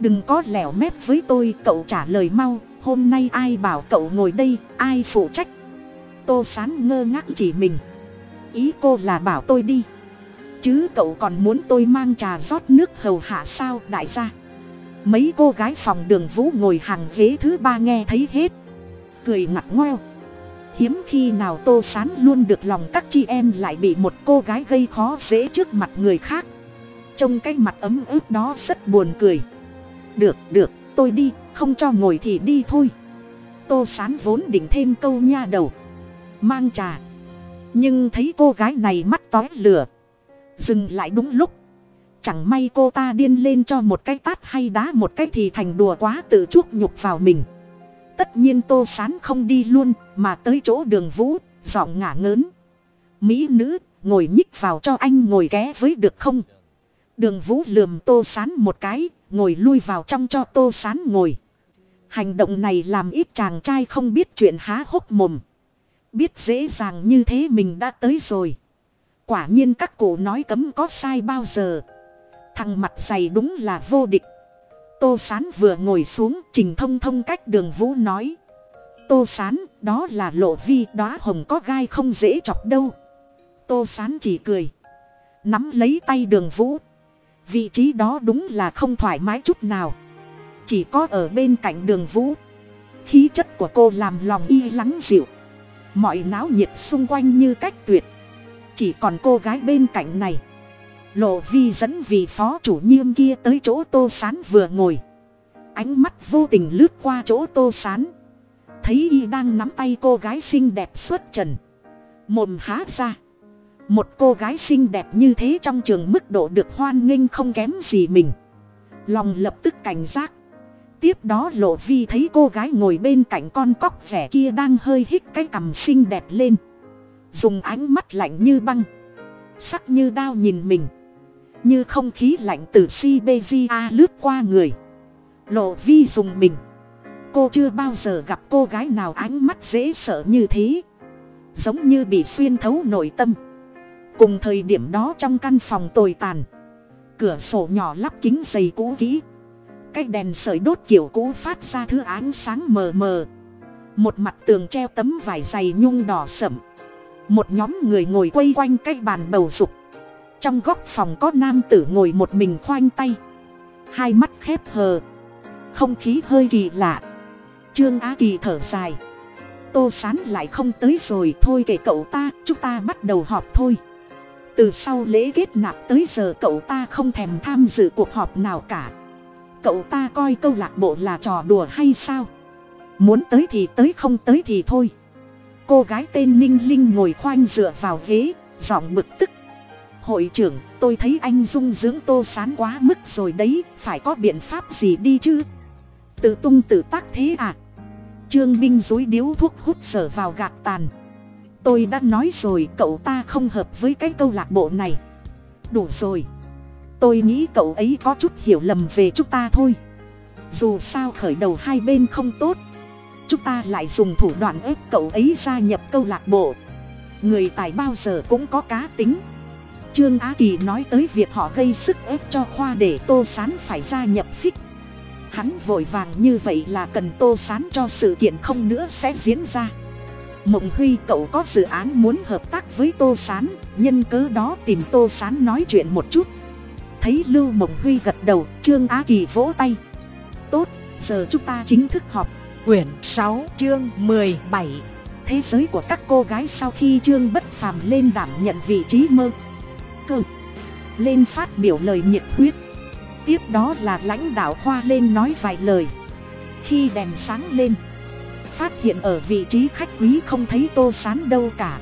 đừng có lẻo mép với tôi, cậu trả lời mau, hôm nay ai bảo cậu ngồi đây, ai phụ trách? Tô s á n ngơ ngác chỉ mình. Ý cô là bảo tôi đi. Chứ cậu còn muốn tôi mang trà rót nước hầu hạ sao, đại gia? Mấy cô gái phòng đường vũ ngồi hàng ghế thứ ba nghe thấy hết. Cười ngặt ngoeo. Hiếm khi nào tô sán luôn được lòng các chị em lại bị một cô gái gây khó dễ trước mặt người khác. Trông cái mặt ấm ức đó rất buồn cười được được, tôi đi, không cho ngồi thì đi thôi. Tô sán vốn định thêm câu nha đầu, mang trà. Nhưng thấy cô gái này mắt tói lửa. Dừng lại đúng lúc. Chẳng may cô ta điên lên cho một cái tát hay đá một cái thì thành đùa quá tự chuốc nhục vào mình. Tất nhiên tô sán không đi luôn, mà tới chỗ đường vũ, giọng ngả ngớn. Mỹ nữ, ngồi nhích vào cho anh ngồi ké với được không? Đường vũ lườm tô sán một cái ngồi lui vào trong cho tô sán ngồi. Hành động này làm ít chàng trai không biết chuyện há hốc mồm. Biết dễ dàng như thế mình đã tới rồi. Quả nhiên các cụ nói cấm có sai bao giờ. Thằng mặt dày đúng là vô địch. Tô sán vừa ngồi xuống trình thông thông cách đường vũ nói. Tô sán, đó là lộ vi, đóa hồng có gai không dễ chọc đâu. Tô sán chỉ cười. Nắm lấy tay đường vũ vị trí đó đúng là không thoải mái chút nào. Chỉ có ở bên cạnh đường vũ. Khí chất của cô làm lòng y lắng dịu. Mọi náo nhiệt xung quanh như cách tuyệt. Chỉ còn cô gái bên cạnh này. Lộ vi dẫn vị phó chủ nhiêm kia tới chỗ tô sán vừa ngồi. Ánh mắt vô tình lướt qua chỗ tô sán. Thấy y đang nắm tay cô gái xinh đẹp xuất trần. Mồm há ra một cô gái xinh đẹp như thế trong trường mức độ được hoan nghênh không kém gì mình. Lòng lập tức cảnh giác. Tiếp đó lộ vi thấy cô gái ngồi bên cạnh con cóc vẻ kia đang hơi hít cái cằm xinh đẹp lên. Dùng ánh mắt lạnh như băng. Sắc như đao nhìn mình. Như không khí lạnh từ siberia lướt qua người. Lộ vi dùng mình. Cô chưa bao giờ gặp cô gái nào ánh mắt dễ sợ như thế. Giống như bị xuyên thấu nội tâm cùng thời điểm đó trong căn phòng tồi tàn. Cửa sổ nhỏ lắp kính dày cũ kỹ. Cái đèn sợi đốt kiểu cũ phát ra thứ ánh sáng mờ mờ. Một mặt tường treo tấm vải dày nhung đỏ sậm. Một nhóm người ngồi quây quanh cái bàn bầu dục. Trong góc phòng có nam tử ngồi một mình khoanh tay. Hai mắt khép hờ. Không khí hơi kỳ lạ. Trương á kỳ thở dài. Tô sán lại không tới rồi, thôi kể cậu ta, chúng ta bắt đầu họp thôi từ sau lễ kết nạp tới giờ cậu ta không thèm tham dự cuộc họp nào cả. Cậu ta coi câu lạc bộ là trò đùa hay sao? Muốn tới thì tới, không tới thì thôi. Cô gái tên ninh linh ngồi khoanh dựa vào ghế, giọng bực tức. Hội trưởng, tôi thấy anh dung dưỡng tô sán quá mức rồi đấy, phải có biện pháp gì đi chứ? Tự tung tự tác thế à? Trương binh dối điếu thuốc hút sở vào gạt tàn tôi đã nói rồi, cậu ta không hợp với cái câu lạc bộ này. Đủ rồi. Tôi nghĩ cậu ấy có chút hiểu lầm về chúng ta thôi. Dù sao khởi đầu hai bên không tốt. Chúng ta lại dùng thủ đoạn ép cậu ấy gia nhập câu lạc bộ. Người tài bao giờ cũng có cá tính. Trương á kỳ nói tới việc họ gây sức ép cho khoa để tô sán phải gia nhập phích hắn vội vàng như vậy là cần tô sán cho sự kiện không nữa sẽ diễn ra mộng huy cậu có dự án muốn hợp tác với tô sán, nhân cớ đó tìm tô sán nói chuyện một chút. Thấy lưu mộng huy gật đầu, trương á kỳ vỗ tay. Tốt, giờ chúng ta chính thức họp. Quyển sáu, chương mười bảy. Thế giới của các cô gái sau khi trương bất phàm lên đảm nhận vị trí mơ. Cơ. Lên phát biểu lời nhiệt huyết. Tiếp đó là lãnh đạo khoa lên nói vài lời. Khi đèn sáng lên phát hiện ở vị trí khách quý không thấy tô sán đâu cả.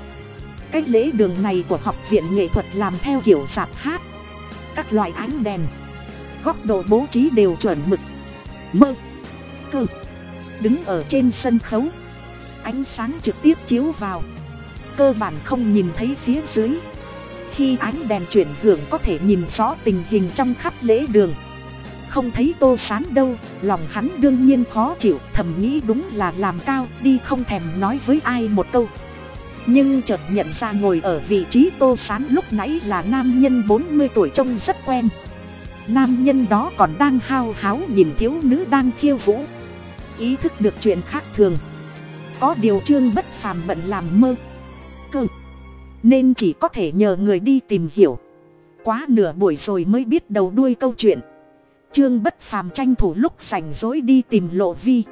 Cái lễ đường này của học viện nghệ thuật làm theo kiểu sạp hát. Các loại ánh đèn, góc độ bố trí đều chuẩn mực. Mơ, cơ, đứng ở trên sân khấu. Ánh sáng trực tiếp chiếu vào. Cơ bản không nhìn thấy phía dưới. Khi ánh đèn chuyển hưởng có thể nhìn rõ tình hình trong khắp lễ đường không thấy tô sán đâu, lòng hắn đương nhiên khó chịu, thầm nghĩ đúng là làm cao, đi không thèm nói với ai một câu. Nhưng chợt nhận ra ngồi ở vị trí tô sán lúc nãy là nam nhân bốn mươi tuổi trông rất quen. Nam nhân đó còn đang hao háo nhìn thiếu nữ đang khiêu vũ. Ý thức được chuyện khác thường. Có điều trương bất phàm bận làm mơ. Cơ. Nên chỉ có thể nhờ người đi tìm hiểu. Quá nửa buổi rồi mới biết đầu đuôi câu chuyện trương bất phàm tranh thủ lúc rảnh rỗi đi tìm lộ vi.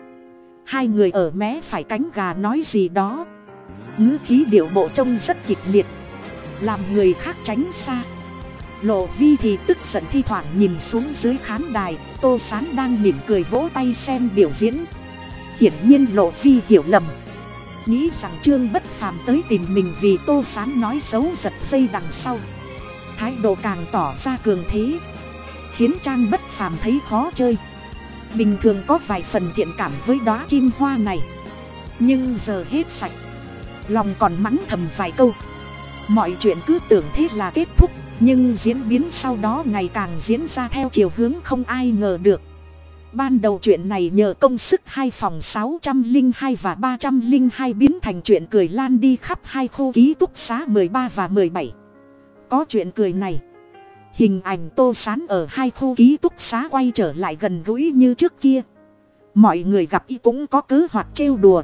Hai người ở mé phải cánh gà nói gì đó. Ngữ khí điệu bộ trông rất kịch liệt, làm người khác tránh xa. Lộ vi thì tức giận thi thoảng nhìn xuống dưới khán đài, tô sán đang mỉm cười vỗ tay xem biểu diễn. Hiển nhiên lộ vi hiểu lầm, nghĩ rằng trương bất phàm tới tìm mình vì tô sán nói xấu giật dây đằng sau. Thái độ càng tỏ ra cường thế khiến trang bất phàm thấy khó chơi. Bình thường có vài phần thiện cảm với đóa kim hoa này, nhưng giờ hết sạch, lòng còn mắng thầm vài câu. Mọi chuyện cứ tưởng thế là kết thúc, nhưng diễn biến sau đó ngày càng diễn ra theo chiều hướng không ai ngờ được. Ban đầu chuyện này nhờ công sức hai phòng sáu trăm linh hai và ba trăm linh hai biến thành chuyện cười lan đi khắp hai khu ký túc xá mười ba và mười bảy. Có chuyện cười này hình ảnh tô sán ở hai khu ký túc xá quay trở lại gần gũi như trước kia. Mọi người gặp y cũng có cớ hoặc trêu đùa,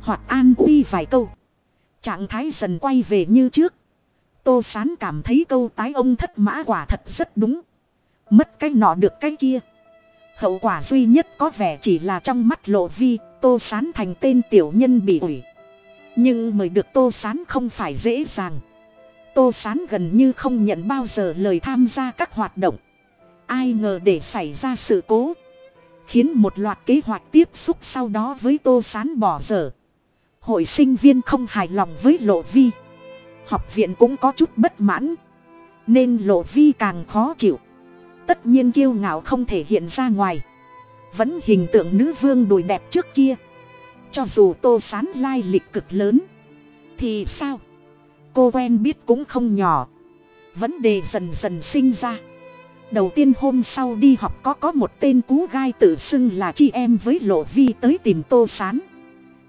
hoặc an ui vài câu. Trạng thái dần quay về như trước. Tô sán cảm thấy câu tái ông thất mã quả thật rất đúng. Mất cái nọ được cái kia. Hậu quả duy nhất có vẻ chỉ là trong mắt lộ vi, tô sán thành tên tiểu nhân bị ủi nhưng mời được tô sán không phải dễ dàng tô sán gần như không nhận bao giờ lời tham gia các hoạt động. Ai ngờ để xảy ra sự cố, khiến một loạt kế hoạch tiếp xúc sau đó với tô sán bỏ dở. Hội sinh viên không hài lòng với lộ vi. Học viện cũng có chút bất mãn, nên lộ vi càng khó chịu. Tất nhiên kiêu ngạo không thể hiện ra ngoài. Vẫn hình tượng nữ vương đùi đẹp trước kia. Cho dù tô sán lai lịch cực lớn, thì sao? Cô quen biết cũng không nhỏ. Vấn đề dần dần sinh ra. Đầu tiên hôm sau đi học có có một tên cú gai tự xưng là chị em với lộ vi tới tìm tô sán.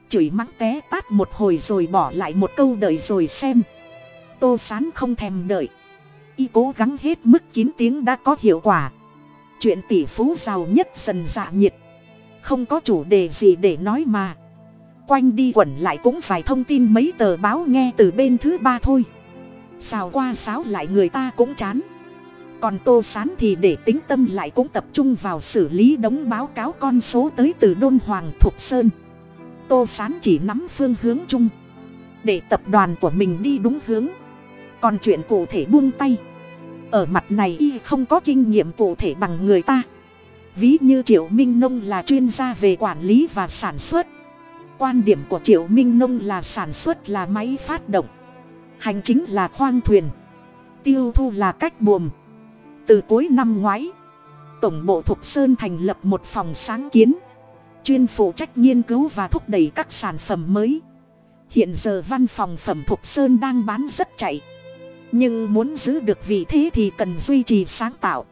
Chửi mắng té tát một hồi rồi bỏ lại một câu đợi rồi xem. Tô sán không thèm đợi. Y cố gắng hết mức kín tiếng đã có hiệu quả. Chuyện tỷ phú giàu nhất dần dạ nhiệt. Không có chủ đề gì để nói mà quanh đi quẩn lại cũng phải thông tin mấy tờ báo nghe từ bên thứ ba thôi. Xào qua sáo lại người ta cũng chán. Còn tô sán thì để tính tâm lại cũng tập trung vào xử lý đống báo cáo con số tới từ đôn hoàng thục sơn. Tô sán chỉ nắm phương hướng chung. Để tập đoàn của mình đi đúng hướng. Còn chuyện cụ thể buông tay. Ở mặt này y không có kinh nghiệm cụ thể bằng người ta. Ví như triệu minh nông là chuyên gia về quản lý và sản xuất quan điểm của triệu minh nông là sản xuất là máy phát động. Hành chính là khoang thuyền. Tiêu thu là cách buồm. Từ cuối năm ngoái, tổng bộ thục sơn thành lập một phòng sáng kiến, chuyên phụ trách nghiên cứu và thúc đẩy các sản phẩm mới. Hiện giờ văn phòng phẩm thục sơn đang bán rất chạy. Nhưng muốn giữ được vị thế thì cần duy trì sáng tạo.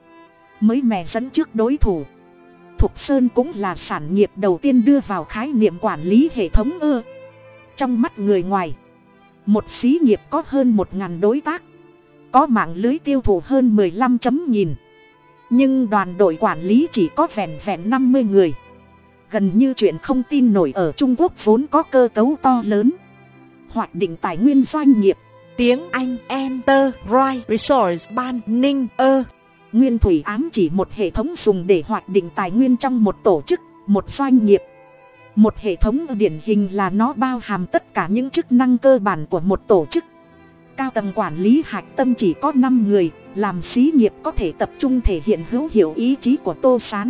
Mới mẻ dẫn trước đối thủ thục sơn cũng là sản nghiệp đầu tiên đưa vào khái niệm quản lý hệ thống ơ. Trong mắt người ngoài, một xí nghiệp có hơn một ngàn đối tác, có mạng lưới tiêu thụ hơn mười lăm chấm nghìn. Nhưng đoàn đội quản lý chỉ có vẹn vẹn năm mươi người. Gần như chuyện không tin nổi ở trung quốc vốn có cơ cấu to lớn. Hoạt định tài nguyên doanh nghiệp. Tiếng anh, Enter Right resource ban ninh ơ nguyên thủy ám chỉ một hệ thống dùng để hoạch định tài nguyên trong một tổ chức, một doanh nghiệp. Một hệ thống điển hình là nó bao hàm tất cả những chức năng cơ bản của một tổ chức. Cao tầng quản lý hạch tâm chỉ có năm người, làm xí nghiệp có thể tập trung thể hiện hữu hiệu ý chí của tô s á n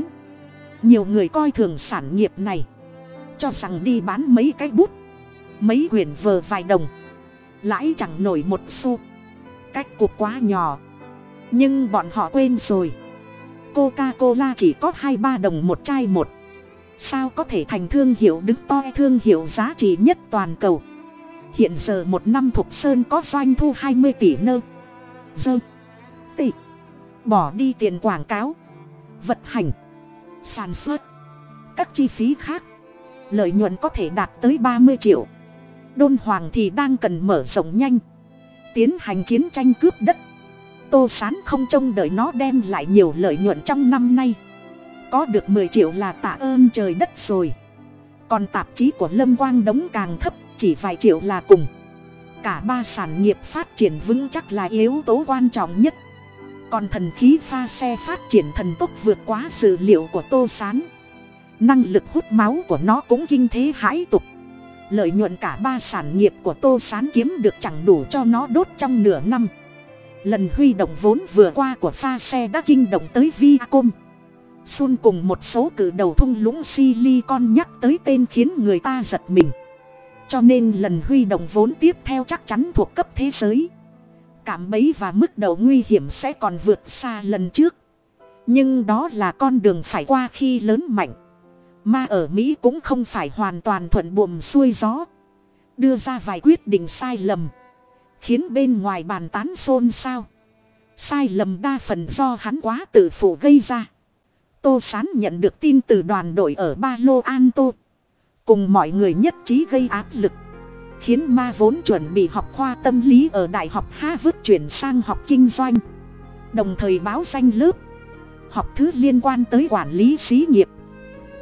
nhiều người coi thường sản nghiệp này, cho rằng đi bán mấy cái bút, mấy quyển vờ vài đồng, lãi chẳng nổi một xu. Cách cuộc quá nhỏ nhưng bọn họ quên rồi. Coca cola chỉ có hai ba đồng một chai một. Sao có thể thành thương hiệu đứng to, thương hiệu giá trị nhất toàn cầu? Hiện giờ một năm thục sơn có doanh thu hai mươi tỷ nơ. Dơ. Tỷ bỏ đi tiền quảng cáo. Vận hành. Sản xuất. Các chi phí khác. Lợi nhuận có thể đạt tới ba mươi triệu. Đôn hoàng thì đang cần mở rộng nhanh. Tiến hành chiến tranh cướp đất tô sán không trông đợi nó đem lại nhiều lợi nhuận trong năm nay. Có được mười triệu là tạ ơn trời đất rồi. Còn tạp chí của lâm quang đống càng thấp, chỉ vài triệu là cùng. Cả ba sản nghiệp phát triển vững chắc là yếu tố quan trọng nhất. Còn thần khí pha xe phát triển thần tốc vượt quá sự liệu của tô s á n năng lực hút máu của nó cũng kinh thế hãi tục. Lợi nhuận cả ba sản nghiệp của tô s á n kiếm được chẳng đủ cho nó đốt trong nửa năm lần huy động vốn vừa qua của pha xe đã kinh động tới viacom. Sun cùng một số cử đầu thung lũng silicon nhắc tới tên khiến người ta giật mình. Cho nên lần huy động vốn tiếp theo chắc chắn thuộc cấp thế giới. Cảm bấy và mức độ nguy hiểm sẽ còn vượt xa lần trước. Nhưng đó là con đường phải qua khi lớn mạnh. Mà ở mỹ cũng không phải hoàn toàn thuận buồm xuôi gió. Đưa ra vài quyết định sai lầm khiến bên ngoài bàn tán xôn xao. Sai lầm đa phần do hắn quá tự phụ gây ra. Tô sán nhận được tin từ đoàn đội ở ba lô an tô. Cùng mọi người nhất trí gây áp lực, khiến ma vốn chuẩn bị học khoa tâm lý ở đại học harvard chuyển sang học kinh doanh. Đồng thời báo danh lớp, học thứ liên quan tới quản lý xí nghiệp.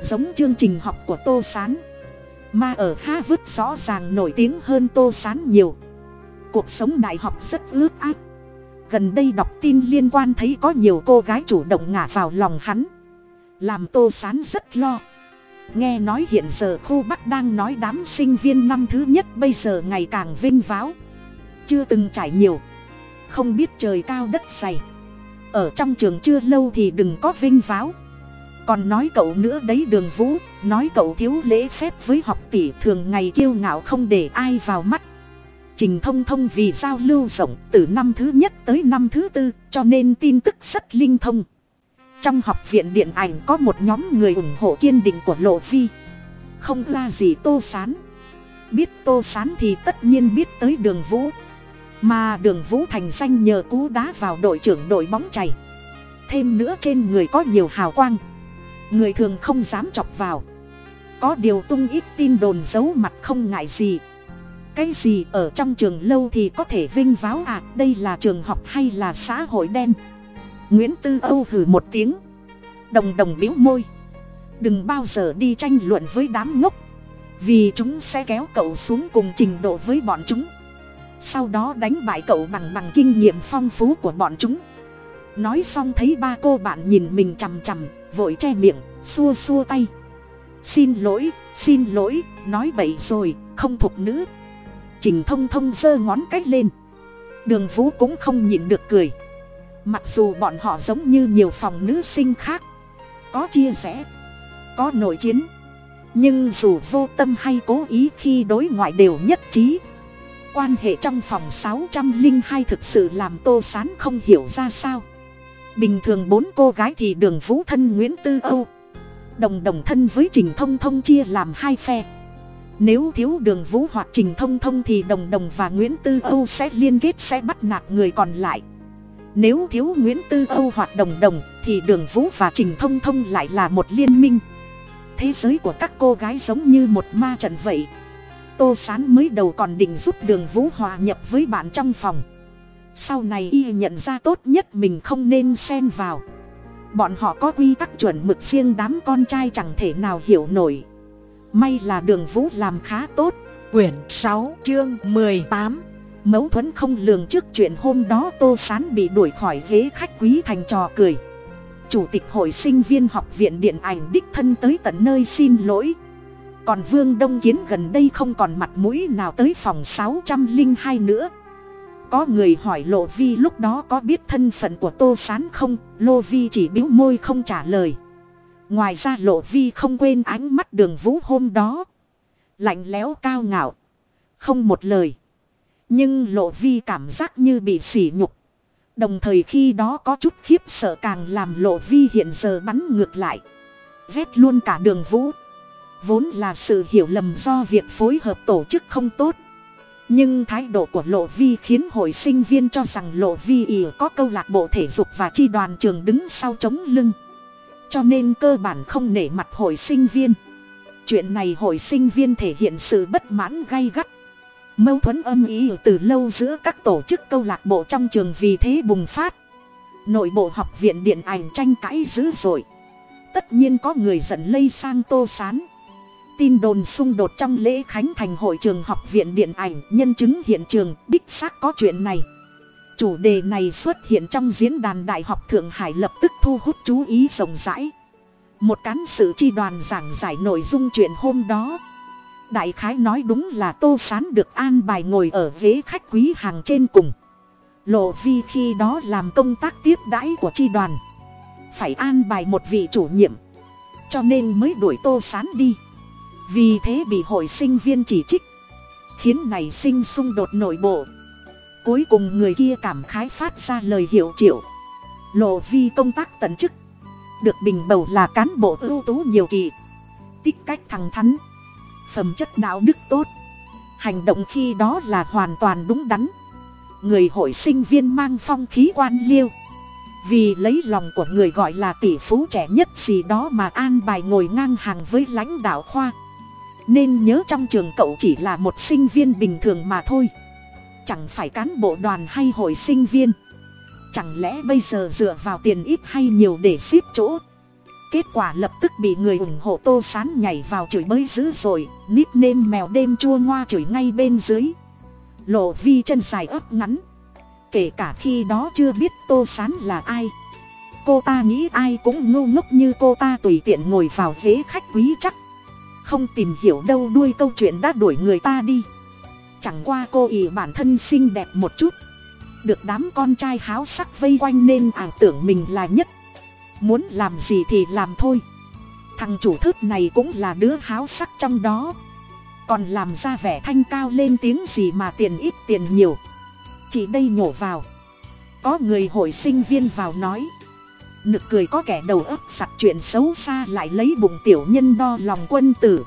Giống chương trình học của tô s á n mà ở harvard rõ ràng nổi tiếng hơn tô s á n nhiều cuộc sống đại học rất ướt át. Gần đây đọc tin liên quan thấy có nhiều cô gái chủ động ngả vào lòng hắn. Làm tô sán rất lo. Nghe nói hiện giờ khu bắc đang nói đám sinh viên năm thứ nhất bây giờ ngày càng vinh váo. Chưa từng trải nhiều. Không biết trời cao đất dày. Ở trong trường chưa lâu thì đừng có vinh váo. Còn nói cậu nữa đấy đường vũ, nói cậu thiếu lễ phép với học tỷ thường ngày kiêu ngạo không để ai vào mắt trình thông thông vì giao lưu rộng từ năm thứ nhất tới năm thứ tư, cho nên tin tức rất linh thông. Trong học viện điện ảnh có một nhóm người ủng hộ kiên định của lộ vi không ra gì tô sán. Biết tô sán thì tất nhiên biết tới đường vũ. Mà đường vũ thành danh nhờ cú đá vào đội trưởng đội bóng chày. Thêm nữa trên người có nhiều hào quang. Người thường không dám chọc vào. Có điều tung ít tin đồn giấu mặt không ngại gì cái gì ở trong trường lâu thì có thể vinh váo à đây là trường học hay là xã hội đen? Nguyễn tư âu hử một tiếng, đồng đồng biếu môi. Đừng bao giờ đi tranh luận với đám ngốc, vì chúng sẽ kéo cậu xuống cùng trình độ với bọn chúng. Sau đó đánh bại cậu bằng bằng kinh nghiệm phong phú của bọn chúng. Nói xong thấy ba cô bạn nhìn mình chằm chằm, vội che miệng, xua xua tay. Xin lỗi xin lỗi, nói bậy rồi, không thục nữ trình thông thông giơ ngón cách lên. Đường vũ cũng không nhịn được cười. Mặc dù bọn họ giống như nhiều phòng nữ sinh khác. Có chia sẻ có nội chiến. Nhưng dù vô tâm hay cố ý khi đối ngoại đều nhất trí. Quan hệ trong phòng sáu trăm linh hai thực sự làm tô sán không hiểu ra sao. Bình thường bốn cô gái thì đường vũ thân nguyễn tư âu. Đồng đồng thân với trình thông thông chia làm hai phe nếu thiếu đường vũ hoặc trình thông thông thì đồng đồng và nguyễn tư âu sẽ liên kết sẽ bắt nạt người còn lại. Nếu thiếu nguyễn tư âu hoặc đồng đồng thì đường vũ và trình thông thông lại là một liên minh. Thế giới của các cô gái giống như một ma trận vậy. Tô sán mới đầu còn định giúp đường vũ hòa nhập với bạn trong phòng. Sau này y nhận ra tốt nhất mình không nên xen vào. Bọn họ có quy tắc chuẩn mực riêng đám con trai chẳng thể nào hiểu nổi may là đường vũ làm khá tốt. Quyển sáu, chương mười tám. Mấu thuẫn không lường trước chuyện hôm đó tô sán bị đuổi khỏi ghế khách quý thành trò cười. Chủ tịch hội sinh viên học viện điện ảnh đích thân tới tận nơi xin lỗi. Còn vương đông kiến gần đây không còn mặt mũi nào tới phòng sáu trăm linh hai nữa. Có người hỏi lộ vi lúc đó có biết thân phận của tô s á n không? Lô vi chỉ biếu môi không trả lời ngoài ra lộ vi không quên ánh mắt đường vũ hôm đó. Lạnh lẽo cao ngạo. Không một lời. Nhưng lộ vi cảm giác như bị sỉ nhục. Đồng thời khi đó có chút khiếp sợ càng làm lộ vi hiện giờ bắn ngược lại. Vét luôn cả đường vũ. Vốn là sự hiểu lầm do việc phối hợp tổ chức không tốt. Nhưng thái độ của lộ vi khiến hội sinh viên cho rằng lộ vi ỉ có câu lạc bộ thể dục và chi đoàn trường đứng sau chống lưng cho nên cơ bản không nể mặt hội sinh viên. Chuyện này hội sinh viên thể hiện sự bất mãn gay gắt. Mâu thuẫn âm ý từ lâu giữa các tổ chức câu lạc bộ trong trường vì thế bùng phát. Nội bộ học viện điện ảnh tranh cãi dữ dội. Tất nhiên có người giận lây sang tô s á n tin đồn xung đột trong lễ khánh thành hội trường học viện điện ảnh nhân chứng hiện trường, đích xác có chuyện này chủ đề này xuất hiện trong diễn đàn đại học thượng hải lập tức thu hút chú ý rộng rãi. Một cán sự chi đoàn giảng giải nội dung chuyện hôm đó. Đại khái nói đúng là tô sán được an bài ngồi ở ghế khách quý hàng trên cùng. Lộ vi khi đó làm công tác tiếp đãi của chi đoàn. Phải an bài một vị chủ nhiệm. Cho nên mới đuổi tô sán đi. Vì thế bị hội sinh viên chỉ trích. Khiến nảy sinh xung đột nội bộ cuối cùng người kia cảm khái phát ra lời hiệu triệu. Lộ vi công tác tận chức. Được bình bầu là cán bộ ưu tú nhiều kỳ. Tích cách thẳng thắn. Phẩm chất đạo đức tốt. Hành động khi đó là hoàn toàn đúng đắn. Người hội sinh viên mang phong khí quan liêu. Vì lấy lòng của người gọi là tỷ phú trẻ nhất gì đó mà an bài ngồi ngang hàng với lãnh đạo khoa. Nên nhớ trong trường cậu chỉ là một sinh viên bình thường mà thôi chẳng phải cán bộ đoàn hay hội sinh viên. Chẳng lẽ bây giờ dựa vào tiền ít hay nhiều để xếp chỗ? Kết quả lập tức bị người ủng hộ tô sán nhảy vào chửi bới dữ rồi nít nêm mèo đêm chua ngoa chửi ngay bên dưới. Lộ vi chân dài ấp ngắn. Kể cả khi đó chưa biết tô sán là ai. Cô ta nghĩ ai cũng ngu ngốc như cô ta tùy tiện ngồi vào ghế khách quý chắc. Không tìm hiểu đâu đuôi câu chuyện đã đuổi người ta đi chẳng qua cô ỉ bản thân xinh đẹp một chút. Được đám con trai háo sắc vây quanh nên ảo tưởng mình là nhất. Muốn làm gì thì làm thôi. Thằng chủ thức này cũng là đứa háo sắc trong đó. Còn làm ra vẻ thanh cao lên tiếng gì mà tiền ít tiền nhiều. Chỉ đây nhổ vào. Có người hội sinh viên vào nói. Nực cười có kẻ đầu óc sặc chuyện xấu xa lại lấy bụng tiểu nhân đo lòng quân tử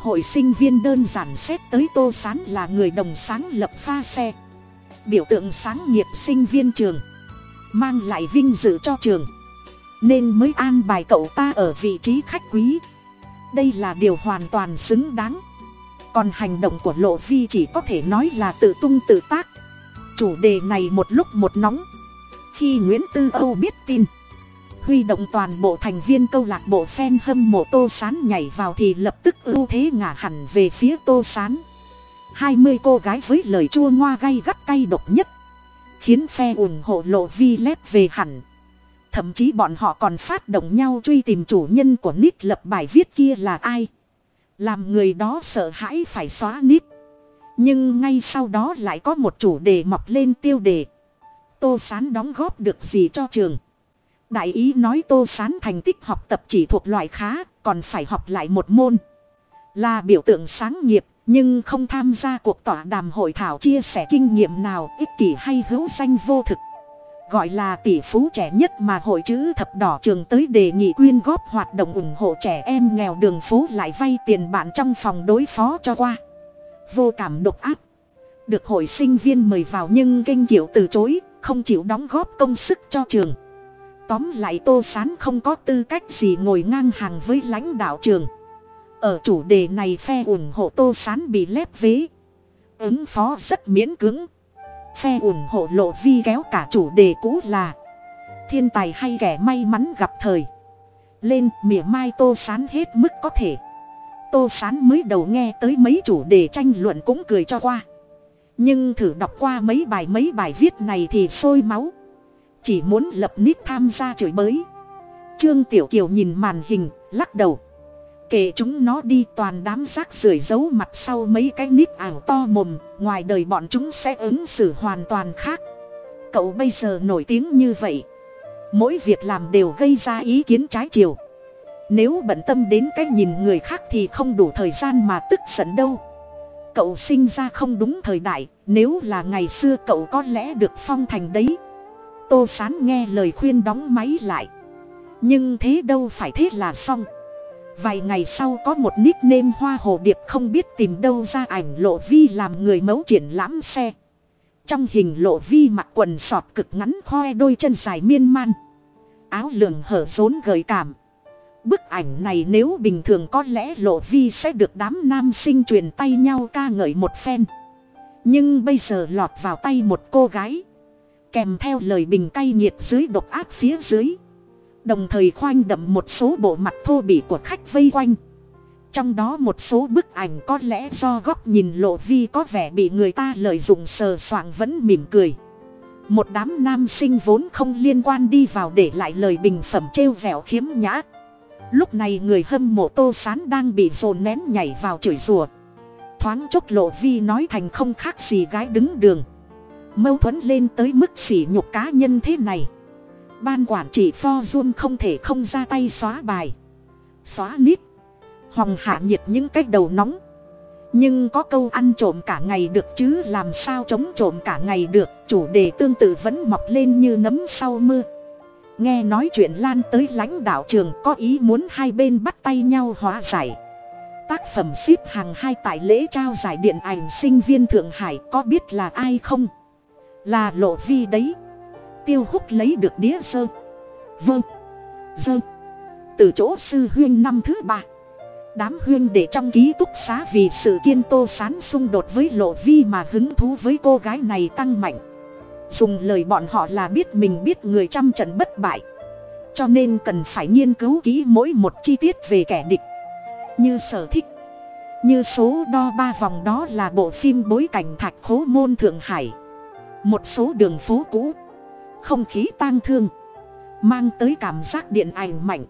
hội sinh viên đơn giản xét tới tô sán là người đồng sáng lập pha xe. Biểu tượng sáng nghiệp sinh viên trường. Mang lại vinh dự cho trường. Nên mới an bài cậu ta ở vị trí khách quý. Đây là điều hoàn toàn xứng đáng. Còn hành động của lộ vi chỉ có thể nói là tự tung tự tác. Chủ đề này một lúc một nóng. Khi nguyễn tư âu biết tin huy động toàn bộ thành viên câu lạc bộ phen hâm mộ tô sán nhảy vào thì lập tức ưu thế ngả hẳn về phía tô sán. Hai mươi cô gái với lời chua ngoa gay gắt cay độc nhất, khiến phe ủng hộ lộ vi lép về hẳn. Thậm chí bọn họ còn phát động nhau truy tìm chủ nhân của nít lập bài viết kia là ai. Làm người đó sợ hãi phải xóa nít. Nhưng ngay sau đó lại có một chủ đề mọc lên tiêu đề. Tô sán đóng góp được gì cho trường? Đại ý nói tô sán thành tích học tập chỉ thuộc loại khá, còn phải học lại một môn. Là biểu tượng sáng nghiệp, nhưng không tham gia cuộc tọa đàm hội thảo chia sẻ kinh nghiệm nào, ích kỷ hay hữu danh vô thực. Gọi là tỷ phú trẻ nhất mà hội chữ thập đỏ trường tới đề nghị quyên góp hoạt động ủng hộ trẻ em nghèo đường phố lại vay tiền bạn trong phòng đối phó cho qua. Vô cảm độc ác. Được hội sinh viên mời vào nhưng kênh kiểu từ chối, không chịu đóng góp công sức cho trường tóm lại tô sán không có tư cách gì ngồi ngang hàng với lãnh đạo trường. Ở chủ đề này phe ủng hộ tô sán bị lép vế. Ứng phó rất miễn cưỡng. Phe ủng hộ lộ vi kéo cả chủ đề cũ là thiên tài hay kẻ may mắn gặp thời. Lên, mỉa mai tô sán hết mức có thể. Tô sán mới đầu nghe tới mấy chủ đề tranh luận cũng cười cho qua. Nhưng thử đọc qua mấy bài mấy bài viết này thì sôi máu chỉ muốn lập nít tham gia chửi bới. Trương tiểu kiều nhìn màn hình, lắc đầu. Kể chúng nó đi, toàn đám rác rưởi giấu mặt sau mấy cái nít ảo to mồm, ngoài đời bọn chúng sẽ ứng xử hoàn toàn khác. Cậu bây giờ nổi tiếng như vậy. Mỗi việc làm đều gây ra ý kiến trái chiều. Nếu bận tâm đến cái nhìn người khác thì không đủ thời gian mà tức giận đâu. Cậu sinh ra không đúng thời đại, nếu là ngày xưa cậu có lẽ được phong thành đấy tô sán nghe lời khuyên đóng máy lại. Nhưng thế đâu phải thế là xong. Vài ngày sau có một nickname hoa hồ điệp không biết tìm đâu ra ảnh lộ vi làm người mẫu triển lãm xe. Trong hình lộ vi mặc quần sọt cực ngắn khoe đôi chân dài miên man. Áo lường hở rốn gợi cảm. Bức ảnh này nếu bình thường có lẽ lộ vi sẽ được đám nam sinh truyền tay nhau ca ngợi một phen. Nhưng bây giờ lọt vào tay một cô gái kèm theo lời bình cay nghiệt dưới độc ác phía dưới. Đồng thời khoanh đậm một số bộ mặt thô bỉ của khách vây quanh. Trong đó một số bức ảnh có lẽ do góc nhìn lộ vi có vẻ bị người ta lợi dụng sờ soạng vẫn mỉm cười. Một đám nam sinh vốn không liên quan đi vào để lại lời bình phẩm trêu vẻo khiếm nhã. Lúc này người hâm mộ tô sán đang bị dồn nén nhảy vào chửi rùa thoáng chốc lộ vi nói thành không khác gì gái đứng đường mâu thuẫn lên tới mức sỉ nhục cá nhân thế này. Ban quản trị pho run không thể không ra tay xóa bài, xóa nít, hòng hạ nhiệt những cái đầu nóng. Nhưng có câu ăn trộm cả ngày được chứ làm sao chống trộm cả ngày được, chủ đề tương tự vẫn mọc lên như nấm sau mưa. Nghe nói chuyện lan tới lãnh đạo trường có ý muốn hai bên bắt tay nhau hóa giải. Tác phẩm ship hàng hai tại lễ trao giải điện ảnh sinh viên thượng hải có biết là ai không? Là lộ vi đấy. Tiêu hút lấy được đĩa sơ. Vâng. Dơ từ chỗ sư huyên năm thứ ba. Đám huyên để trong ký túc xá vì sự kiên tô sán xung đột với lộ vi mà hứng thú với cô gái này tăng mạnh. Dùng lời bọn họ là biết mình biết người trăm trận bất bại. Cho nên cần phải nghiên cứu kỹ mỗi một chi tiết về kẻ địch. Như sở thích. Như số đo ba vòng đó là bộ phim bối cảnh thạch khố môn thượng hải một số đường phố cũ. Không khí tang thương. Mang tới cảm giác điện ảnh mạnh.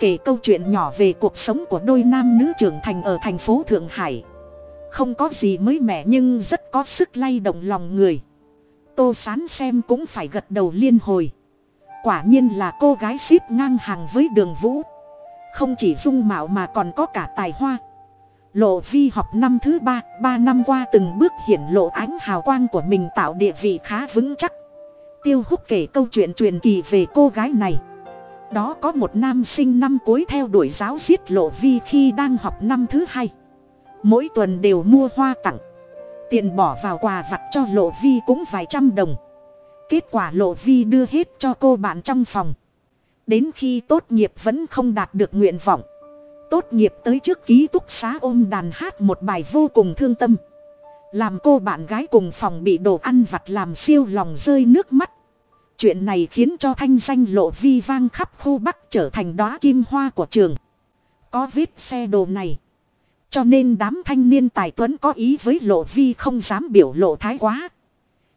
Kể câu chuyện nhỏ về cuộc sống của đôi nam nữ trưởng thành ở thành phố thượng hải. Không có gì mới mẻ nhưng rất có sức lay động lòng người. Tô sán xem cũng phải gật đầu liên hồi. Quả nhiên là cô gái ship ngang hàng với đường vũ. Không chỉ dung mạo mà còn có cả tài hoa lộ vi học năm thứ ba ba năm qua từng bước hiển lộ ánh hào quang của mình tạo địa vị khá vững chắc. Tiêu Húc kể câu chuyện truyền kỳ về cô gái này. Đó có một nam sinh năm cuối theo đuổi giáo giết lộ vi khi đang học năm thứ hai. Mỗi tuần đều mua hoa tặng. Tiền bỏ vào quà vặt cho lộ vi cũng vài trăm đồng. Kết quả lộ vi đưa hết cho cô bạn trong phòng. Đến khi tốt nghiệp vẫn không đạt được nguyện vọng tốt nghiệp tới trước ký túc xá ôm đàn hát một bài vô cùng thương tâm. Làm cô bạn gái cùng phòng bị đồ ăn vặt làm siêu lòng rơi nước mắt. Chuyện này khiến cho thanh danh lộ vi vang khắp khu bắc trở thành đóa kim hoa của trường. Có vết xe đồ này. Cho nên đám thanh niên tài tuấn có ý với lộ vi không dám biểu lộ thái quá.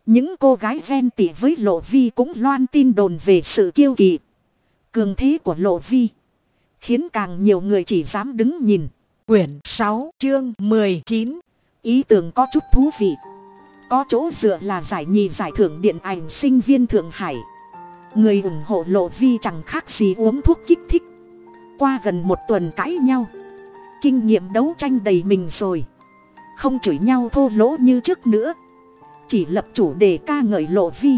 Những cô gái ghen tỉ với lộ vi cũng loan tin đồn về sự kiêu kỳ. Cường thế của lộ vi khiến càng nhiều người chỉ dám đứng nhìn. Quyển sáu, chương mười chín. Ý tưởng có chút thú vị. Có chỗ dựa là giải nhì giải thưởng điện ảnh sinh viên thượng hải. Người ủng hộ lộ vi chẳng khác gì uống thuốc kích thích. Qua gần một tuần cãi nhau. Kinh nghiệm đấu tranh đầy mình rồi. Không chửi nhau thô lỗ như trước nữa. Chỉ lập chủ đề ca ngợi lộ vi.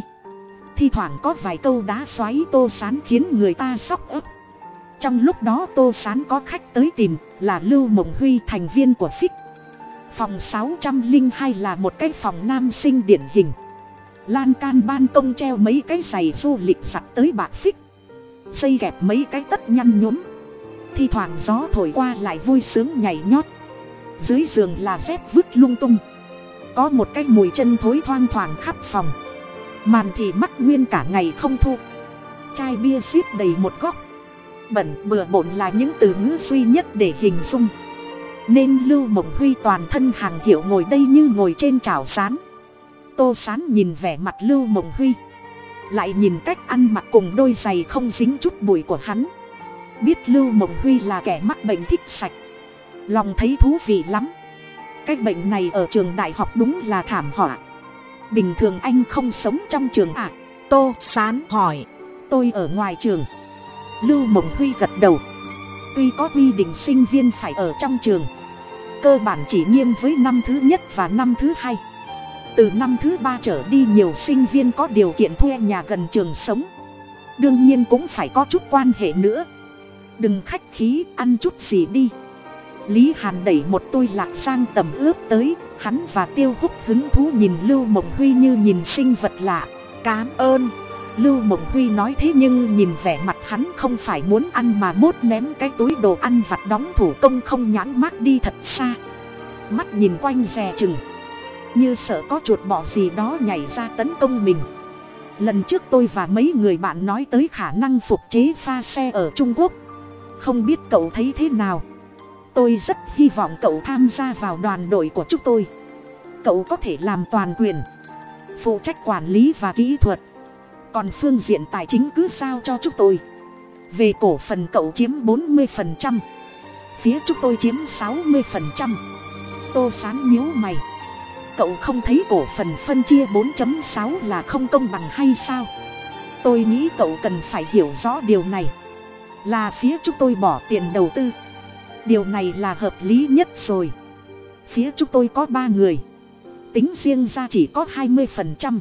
Thi thoảng có vài câu đá xoáy tô sán khiến người ta sốc ấp trong lúc đó tô sán có khách tới tìm, là lưu mộng huy thành viên của phích. Phòng sáu trăm linh hai là một cái phòng nam sinh điển hình. Lan can ban công treo mấy cái giày du lịch sặt tới bạc phích. Xây gẹp mấy cái tất nhăn nhúm. Thi thoảng gió thổi qua lại vui sướng nhảy nhót. Dưới giường là dép vứt lung tung. Có một cái mùi chân thối thoang thoảng khắp phòng. Màn thì mắt nguyên cả ngày không thu. Chai bia xít đầy một góc bẩn bừa bộn là những từ ngữ duy nhất để hình dung. Nên lưu mộng huy toàn thân hàng hiệu ngồi đây như ngồi trên chảo sán. Tô sán nhìn vẻ mặt lưu mộng huy, lại nhìn cách ăn mặc cùng đôi giày không dính chút bụi của hắn. Biết lưu mộng huy là kẻ mắc bệnh thích sạch, lòng thấy thú vị lắm. Cái bệnh này ở trường đại học đúng là thảm họa. Bình thường anh không sống trong trường ạ. À? tô sán hỏi, tôi ở ngoài trường lưu mộng huy gật đầu. Tuy có quy định sinh viên phải ở trong trường, cơ bản chỉ nghiêm với năm thứ nhất và năm thứ hai. Từ năm thứ ba trở đi nhiều sinh viên có điều kiện thuê nhà gần trường sống. Đương nhiên cũng phải có chút quan hệ nữa. Đừng khách khí, ăn chút gì đi. Lý hàn đẩy một tôi lạc sang tầm ướp tới, hắn và tiêu húc hứng thú nhìn lưu mộng huy như nhìn sinh vật lạ. Cám ơn lưu mộng huy nói thế nhưng nhìn vẻ mặt hắn không phải muốn ăn mà mốt ném cái túi đồ ăn vặt đóng thủ công không nhãn mát đi thật xa. Mắt nhìn quanh dè chừng. Như sợ có chuột bọ gì đó nhảy ra tấn công mình. Lần trước tôi và mấy người bạn nói tới khả năng phục chế pha xe ở trung quốc. Không biết cậu thấy thế nào. Tôi rất hy vọng cậu tham gia vào đoàn đội của chúng tôi. Cậu có thể làm toàn quyền. Phụ trách quản lý và kỹ thuật còn phương diện tài chính cứ sao cho chúng tôi. Về cổ phần cậu chiếm bốn mươi phần trăm. Phía chúng tôi chiếm sáu mươi phần trăm. Tô sán nhíu mày. Cậu không thấy cổ phần phân chia bốn sáu là không công bằng hay sao? Tôi nghĩ cậu cần phải hiểu rõ điều này. Là phía chúng tôi bỏ tiền đầu tư. Điều này là hợp lý nhất rồi. Phía chúng tôi có ba người. Tính riêng ra chỉ có hai mươi phần trăm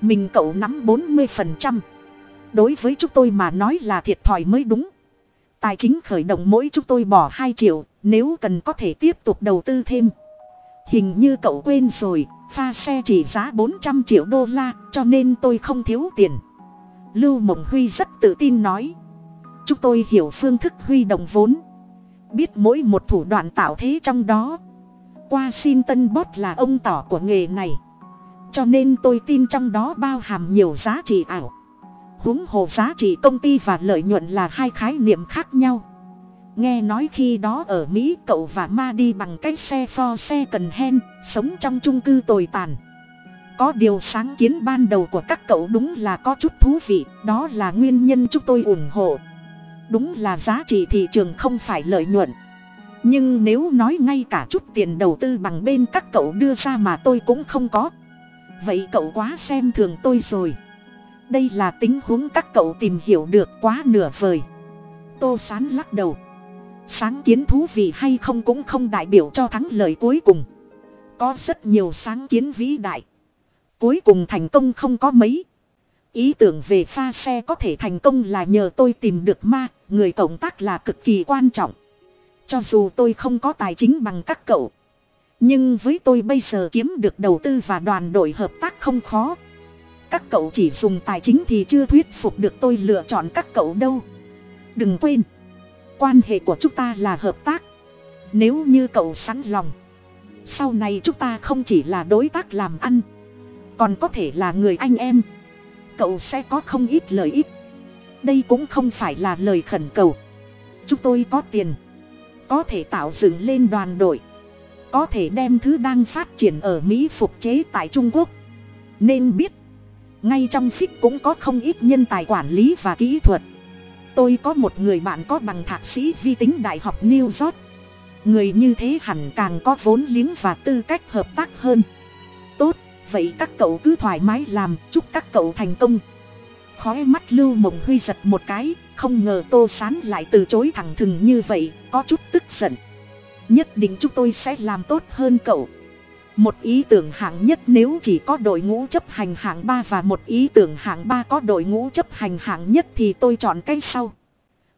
mình cậu nắm bốn mươi phần trăm. Đối với chúng tôi mà nói là thiệt thòi mới đúng. Tài chính khởi động mỗi chúng tôi bỏ hai triệu, nếu cần có thể tiếp tục đầu tư thêm. Hình như cậu quên rồi, pha xe chỉ giá bốn trăm triệu đô la, cho nên tôi không thiếu tiền. Lưu mộng huy rất tự tin nói. Chúng tôi hiểu phương thức huy động vốn. Biết mỗi một thủ đoạn tạo thế trong đó. Qua xin tân bót là ông tỏ của nghề này cho nên tôi tin trong đó bao hàm nhiều giá trị ảo. Huống hồ giá trị công ty và lợi nhuận là hai khái niệm khác nhau. Nghe nói khi đó ở mỹ, cậu và ma đi bằng cái xe pho xe cần hen sống trong trung cư tồi tàn. Có điều sáng kiến ban đầu của các cậu đúng là có chút thú vị, đó là nguyên nhân chúng tôi ủng hộ. Đúng là giá trị thị trường không phải lợi nhuận. Nhưng nếu nói ngay cả chút tiền đầu tư bằng bên các cậu đưa ra mà tôi cũng không có vậy cậu quá xem thường tôi rồi. Đây là tính huống các cậu tìm hiểu được quá nửa vời. Tô sán lắc đầu. Sáng kiến thú vị hay không cũng không đại biểu cho thắng lợi cuối cùng. Có rất nhiều sáng kiến vĩ đại. Cuối cùng thành công không có mấy. Ý tưởng về pha xe có thể thành công là nhờ tôi tìm được ma, người cộng tác là cực kỳ quan trọng. Cho dù tôi không có tài chính bằng các cậu nhưng với tôi bây giờ kiếm được đầu tư và đoàn đội hợp tác không khó. Các cậu chỉ dùng tài chính thì chưa thuyết phục được tôi lựa chọn các cậu đâu. Đừng quên, quan hệ của chúng ta là hợp tác. Nếu như cậu sẵn lòng, sau này chúng ta không chỉ là đối tác làm ăn, còn có thể là người anh em. Cậu sẽ có không ít lợi ích. Đây cũng không phải là lời khẩn cầu. Chúng tôi có tiền, có thể tạo dựng lên đoàn đội có thể đem thứ đang phát triển ở mỹ phục chế tại trung quốc. Nên biết, ngay trong phích cũng có không ít nhân tài quản lý và kỹ thuật. Tôi có một người bạn có bằng thạc sĩ vi tính đại học new york. Người như thế hẳn càng có vốn liếng và tư cách hợp tác hơn. Tốt, vậy các cậu cứ thoải mái làm, chúc các cậu thành công. Khói mắt lưu mộng huy giật một cái, không ngờ tô sán lại từ chối thẳng thừng như vậy, có chút tức giận nhất định chúng tôi sẽ làm tốt hơn cậu. Một ý tưởng hạng nhất nếu chỉ có đội ngũ chấp hành hạng ba và một ý tưởng hạng ba có đội ngũ chấp hành hạng nhất thì tôi chọn cái sau.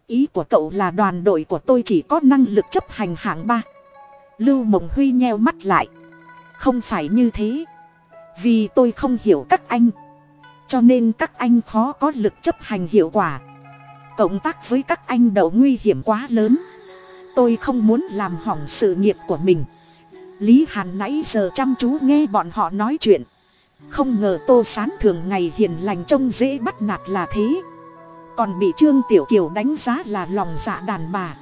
Ý của cậu là đoàn đội của tôi chỉ có năng lực chấp hành hạng ba. Lưu mộng huy nheo mắt lại. Không phải như thế. Vì tôi không hiểu các anh, cho nên các anh khó có lực chấp hành hiệu quả. Cộng tác với các anh đậu nguy hiểm quá lớn tôi không muốn làm hỏng sự nghiệp của mình. Lý hàn nãy giờ chăm chú nghe bọn họ nói chuyện. Không ngờ tô sán thường ngày hiền lành trông dễ bắt nạt là thế. Còn bị trương tiểu kiều đánh giá là lòng dạ đàn bà.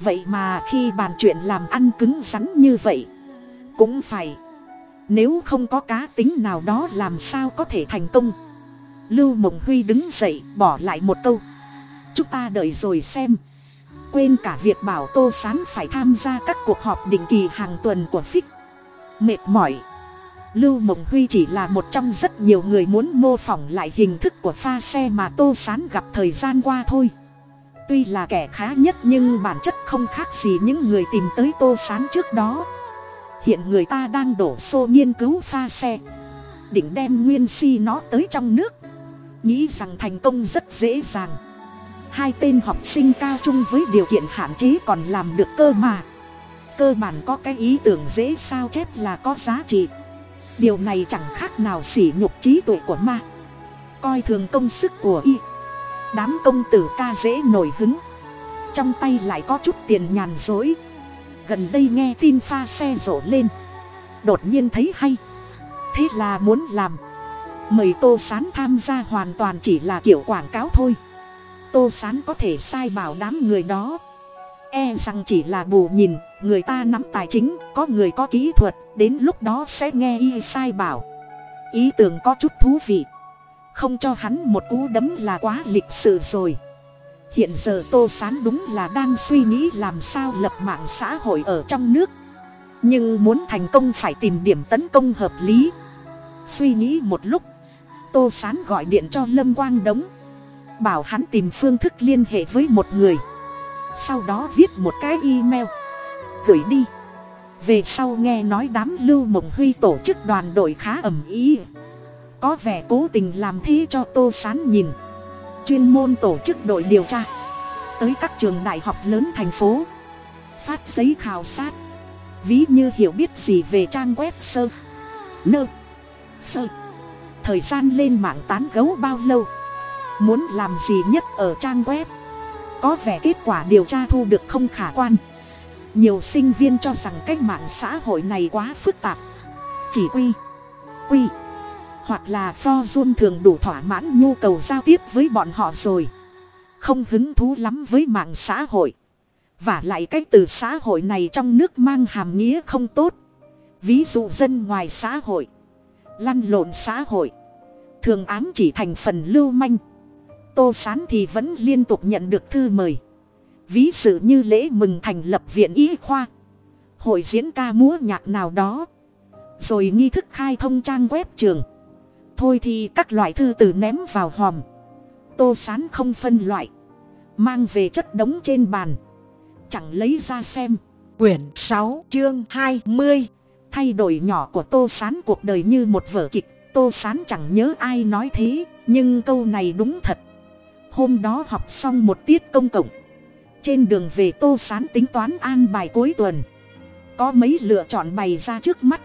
Vậy mà khi bàn chuyện làm ăn cứng rắn như vậy, cũng phải. Nếu không có cá tính nào đó làm sao có thể thành công? Lưu mộng huy đứng dậy bỏ lại một câu. Chúng ta đợi rồi xem quên cả việc bảo tô sán phải tham gia các cuộc họp định kỳ hàng tuần của phích. Mệt mỏi. Lưu mộng huy chỉ là một trong rất nhiều người muốn mô phỏng lại hình thức của pha xe mà tô sán gặp thời gian qua thôi. Tuy là kẻ khá nhất nhưng bản chất không khác gì những người tìm tới tô sán trước đó. Hiện người ta đang đổ xô nghiên cứu pha xe, định đem nguyên si nó tới trong nước. Nghĩ rằng thành công rất dễ dàng hai tên học sinh cao chung với điều kiện hạn chế còn làm được cơ mà. Cơ bản có cái ý tưởng dễ sao chép là có giá trị. Điều này chẳng khác nào sỉ nhục trí tuệ của ma. Coi thường công sức của y. Đám công tử ca dễ nổi hứng. Trong tay lại có chút tiền nhàn dối. Gần đây nghe tin pha xe rộ lên. Đột nhiên thấy hay. Thế là muốn làm. Mời tô sán tham gia hoàn toàn chỉ là kiểu quảng cáo thôi tô sán có thể sai bảo đám người đó. E rằng chỉ là bù nhìn, người ta nắm tài chính, có người có kỹ thuật, đến lúc đó sẽ nghe y sai bảo. Ý tưởng có chút thú vị. Không cho hắn một cú đấm là quá lịch sự rồi. Hiện giờ tô sán đúng là đang suy nghĩ làm sao lập mạng xã hội ở trong nước. Nhưng muốn thành công phải tìm điểm tấn công hợp lý. Suy nghĩ một lúc, tô sán gọi điện cho lâm quang đống bảo hắn tìm phương thức liên hệ với một người. Sau đó viết một cái email. Gửi đi. Về sau nghe nói đám lưu mộng huy tổ chức đoàn đội khá ẩm ý. Có vẻ cố tình làm thế cho tô sán nhìn. Chuyên môn tổ chức đội điều tra. Tới các trường đại học lớn thành phố. Phát giấy khảo sát. Ví như hiểu biết gì về trang web sơ. Nơ. Sơ. Thời gian lên mạng tán gấu bao lâu? Muốn làm gì nhất ở trang web? Có vẻ kết quả điều tra thu được không khả quan. Nhiều sinh viên cho rằng cách mạng xã hội này quá phức tạp. Chỉ quy quy, hoặc là fortune thường đủ thỏa mãn nhu cầu giao tiếp với bọn họ rồi. Không hứng thú lắm với mạng xã hội. Và lại cái từ xã hội này trong nước mang hàm nghĩa không tốt. Ví dụ dân ngoài xã hội, lăn lộn xã hội, thường ám chỉ thành phần lưu manh tô sán thì vẫn liên tục nhận được thư mời. Ví dụ như lễ mừng thành lập viện y khoa hội diễn ca múa nhạc nào đó rồi nghi thức khai thông trang web trường. Thôi thì các loại thư từ ném vào hòm. Tô sán không phân loại mang về chất đống trên bàn chẳng lấy ra xem. Quyển sáu chương hai mươi. Thay đổi nhỏ của tô sán cuộc đời như một vở kịch tô sán chẳng nhớ ai nói thế nhưng câu này đúng thật hôm đó học xong một tiết công cộng. Trên đường về tô sán tính toán an bài cuối tuần. Có mấy lựa chọn bày ra trước mắt.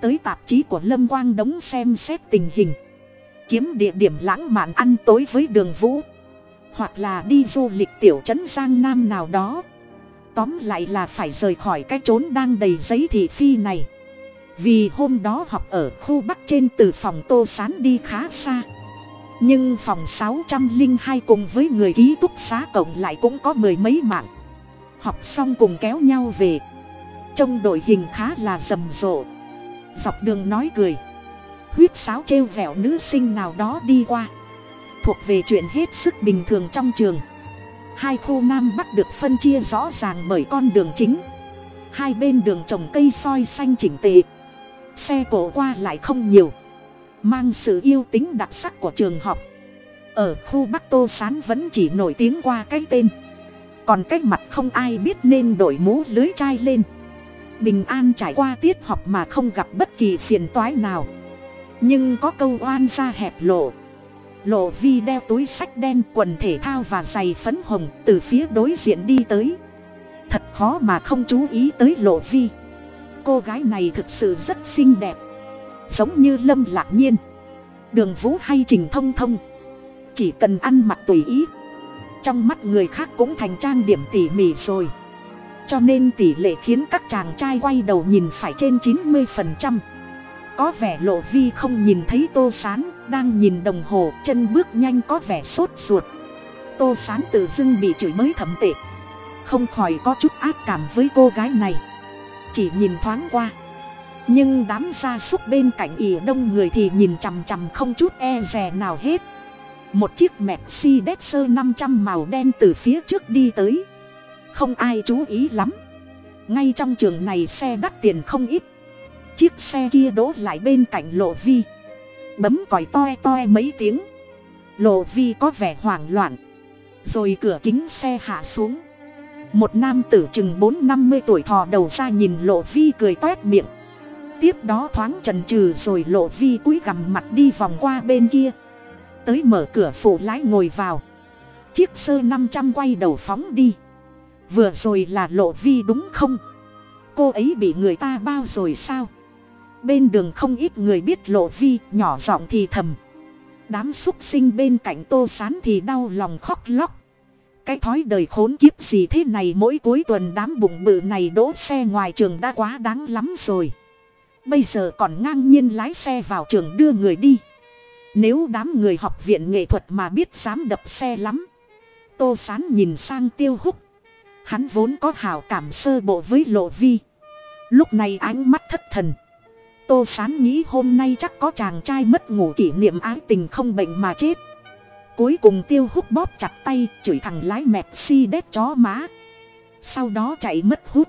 Tới tạp chí của lâm quang đống xem xét tình hình. Kiếm địa điểm lãng mạn ăn tối với đường vũ. Hoặc là đi du lịch tiểu trấn giang nam nào đó. Tóm lại là phải rời khỏi cái trốn đang đầy giấy thị phi này. Vì hôm đó học ở khu bắc trên từ phòng tô sán đi khá xa nhưng phòng sáu trăm linh hai cùng với người ký túc xá cộng lại cũng có mười mấy mạng. Học xong cùng kéo nhau về. Trông đội hình khá là rầm rộ. Dọc đường nói cười. Huyết sáo trêu vẹo nữ sinh nào đó đi qua. Thuộc về chuyện hết sức bình thường trong trường. Hai khu nam bắc được phân chia rõ ràng bởi con đường chính. Hai bên đường trồng cây soi xanh chỉnh tề. Xe cổ qua lại không nhiều mang sự yêu tính đặc sắc của trường học. Ở khu bắc tô sán vẫn chỉ nổi tiếng qua cái tên. Còn cái mặt không ai biết nên đổi mũ lưới chai lên. Bình an trải qua tiết học mà không gặp bất kỳ phiền toái nào. Nhưng có câu oan ra hẹp lộ. Lộ vi đeo túi sách đen, quần thể thao và giày phấn hồng từ phía đối diện đi tới. Thật khó mà không chú ý tới lộ vi. Cô gái này thực sự rất xinh đẹp giống như lâm lạc nhiên. Đường vũ hay trình thông thông. Chỉ cần ăn mặc tùy ý. Trong mắt người khác cũng thành trang điểm tỉ mỉ rồi. Cho nên tỷ lệ khiến các chàng trai quay đầu nhìn phải trên chín mươi phần trăm. Có vẻ lộ vi không nhìn thấy tô sán đang nhìn đồng hồ, chân bước nhanh có vẻ sốt ruột. Tô sán tự dưng bị chửi mới thẩm tệ. Không khỏi có chút ác cảm với cô gái này. Chỉ nhìn thoáng qua nhưng đám gia súc bên cạnh ỉa đông người thì nhìn chằm chằm không chút e rè nào hết. Một chiếc mercedes năm trăm màu đen từ phía trước đi tới. Không ai chú ý lắm. Ngay trong trường này xe đắt tiền không ít. Chiếc xe kia đỗ lại bên cạnh lộ vi. Bấm còi toe toe mấy tiếng. Lộ vi có vẻ hoảng loạn. Rồi cửa kính xe hạ xuống. Một nam tử chừng bốn năm mươi tuổi thò đầu ra nhìn lộ vi cười toét miệng tiếp đó thoáng trần trừ rồi lộ vi cúi gằm mặt đi vòng qua bên kia. Tới mở cửa phụ lái ngồi vào. Chiếc sơ năm trăm quay đầu phóng đi. Vừa rồi là lộ vi đúng không? Cô ấy bị người ta bao rồi sao? Bên đường không ít người biết lộ vi nhỏ giọng thì thầm. Đám xúc sinh bên cạnh tô sán thì đau lòng khóc lóc. Cái thói đời khốn kiếp gì thế này mỗi cuối tuần đám bụng bự này đỗ xe ngoài trường đã quá đáng lắm rồi bây giờ còn ngang nhiên lái xe vào trường đưa người đi. Nếu đám người học viện nghệ thuật mà biết dám đập xe lắm. Tô sán nhìn sang tiêu húc. Hắn vốn có hào cảm sơ bộ với lộ vi. Lúc này ánh mắt thất thần. Tô sán nghĩ hôm nay chắc có chàng trai mất ngủ kỷ niệm ái tình không bệnh mà chết. Cuối cùng tiêu hút bóp chặt tay, chửi thằng lái mẹp si đét chó má. Sau đó chạy mất hút.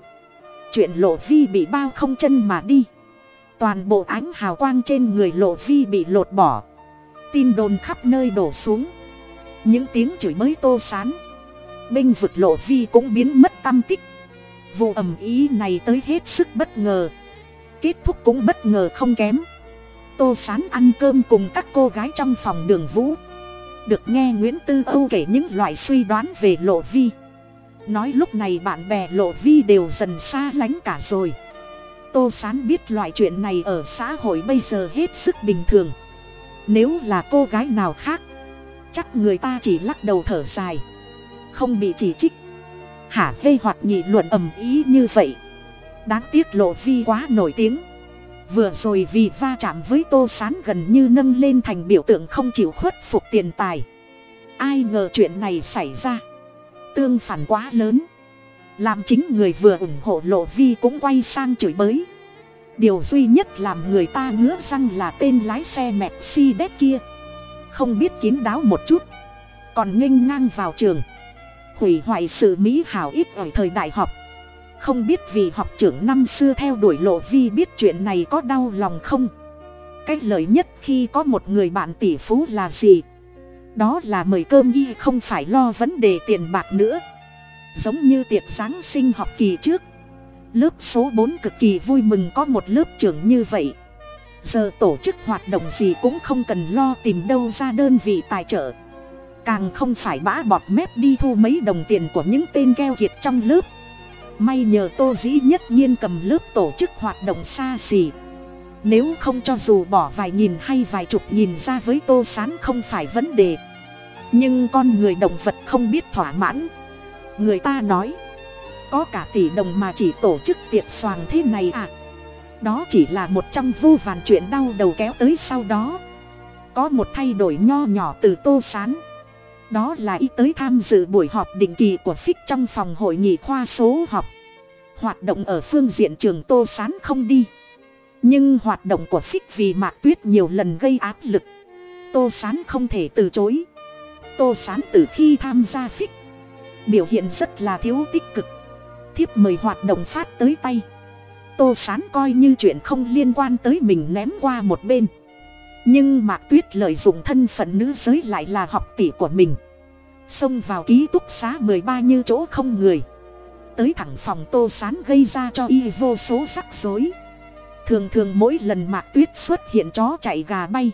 Chuyện lộ vi bị bao không chân mà đi toàn bộ ánh hào quang trên người lộ vi bị lột bỏ. Tin đồn khắp nơi đổ xuống. Những tiếng chửi mới tô sán. Binh vực lộ vi cũng biến mất tâm tích. Vụ ầm ý này tới hết sức bất ngờ. Kết thúc cũng bất ngờ không kém. Tô sán ăn cơm cùng các cô gái trong phòng đường vũ. Được nghe nguyễn tư âu kể những loại suy đoán về lộ vi nói lúc này bạn bè lộ vi đều dần xa lánh cả rồi tô sán biết loại chuyện này ở xã hội bây giờ hết sức bình thường. Nếu là cô gái nào khác, chắc người ta chỉ lắc đầu thở dài. Không bị chỉ trích. Hả, hê hoặc nhị luận ầm ý như vậy. Đáng tiếc lộ vi quá nổi tiếng. Vừa rồi vì va chạm với tô sán gần như nâng lên thành biểu tượng không chịu khuất phục tiền tài. Ai ngờ chuyện này xảy ra. Tương phản quá lớn làm chính người vừa ủng hộ lộ vi cũng quay sang chửi bới. Điều duy nhất làm người ta ngứa răng là tên lái xe mercedes kia. Không biết kín đáo một chút. Còn nghênh ngang vào trường. Hủy hoại sự mỹ hảo ít ở thời đại học. Không biết vì học trưởng năm xưa theo đuổi lộ vi biết chuyện này có đau lòng không? Cái lợi nhất khi có một người bạn tỷ phú là gì? Đó là mời cơm y không phải lo vấn đề tiền bạc nữa giống như tiệc giáng sinh học kỳ trước. Lớp số bốn cực kỳ vui mừng có một lớp trưởng như vậy. Giờ tổ chức hoạt động gì cũng không cần lo tìm đâu ra đơn vị tài trợ. Càng không phải bã bọt mép đi thu mấy đồng tiền của những tên keo kiệt trong lớp. May nhờ tô dĩ nhất nhiên cầm lớp tổ chức hoạt động xa xỉ. Nếu không cho dù bỏ vài nghìn hay vài chục nghìn ra với tô sán không phải vấn đề. Nhưng con người động vật không biết thỏa mãn người ta nói. Có cả tỷ đồng mà chỉ tổ chức tiệc xoàng thế này à? Đó chỉ là một trong vô vàn chuyện đau đầu kéo tới sau đó. Có một thay đổi nho nhỏ từ tô sán. Đó là y tới tham dự buổi họp định kỳ của phích trong phòng hội nghị khoa số học hoạt động ở phương diện trường tô sán không đi. Nhưng hoạt động của phích vì mạc tuyết nhiều lần gây áp lực. Tô sán không thể từ chối. Tô sán từ khi tham gia phích biểu hiện rất là thiếu tích cực. Thiếp mời hoạt động phát tới tay. Tô sán coi như chuyện không liên quan tới mình ném qua một bên. Nhưng mạc tuyết lợi dụng thân phận nữ giới lại là học tỷ của mình. Xông vào ký túc xá mười ba như chỗ không người. Tới thẳng phòng tô sán gây ra cho y vô số rắc rối. Thường thường mỗi lần mạc tuyết xuất hiện chó chạy gà bay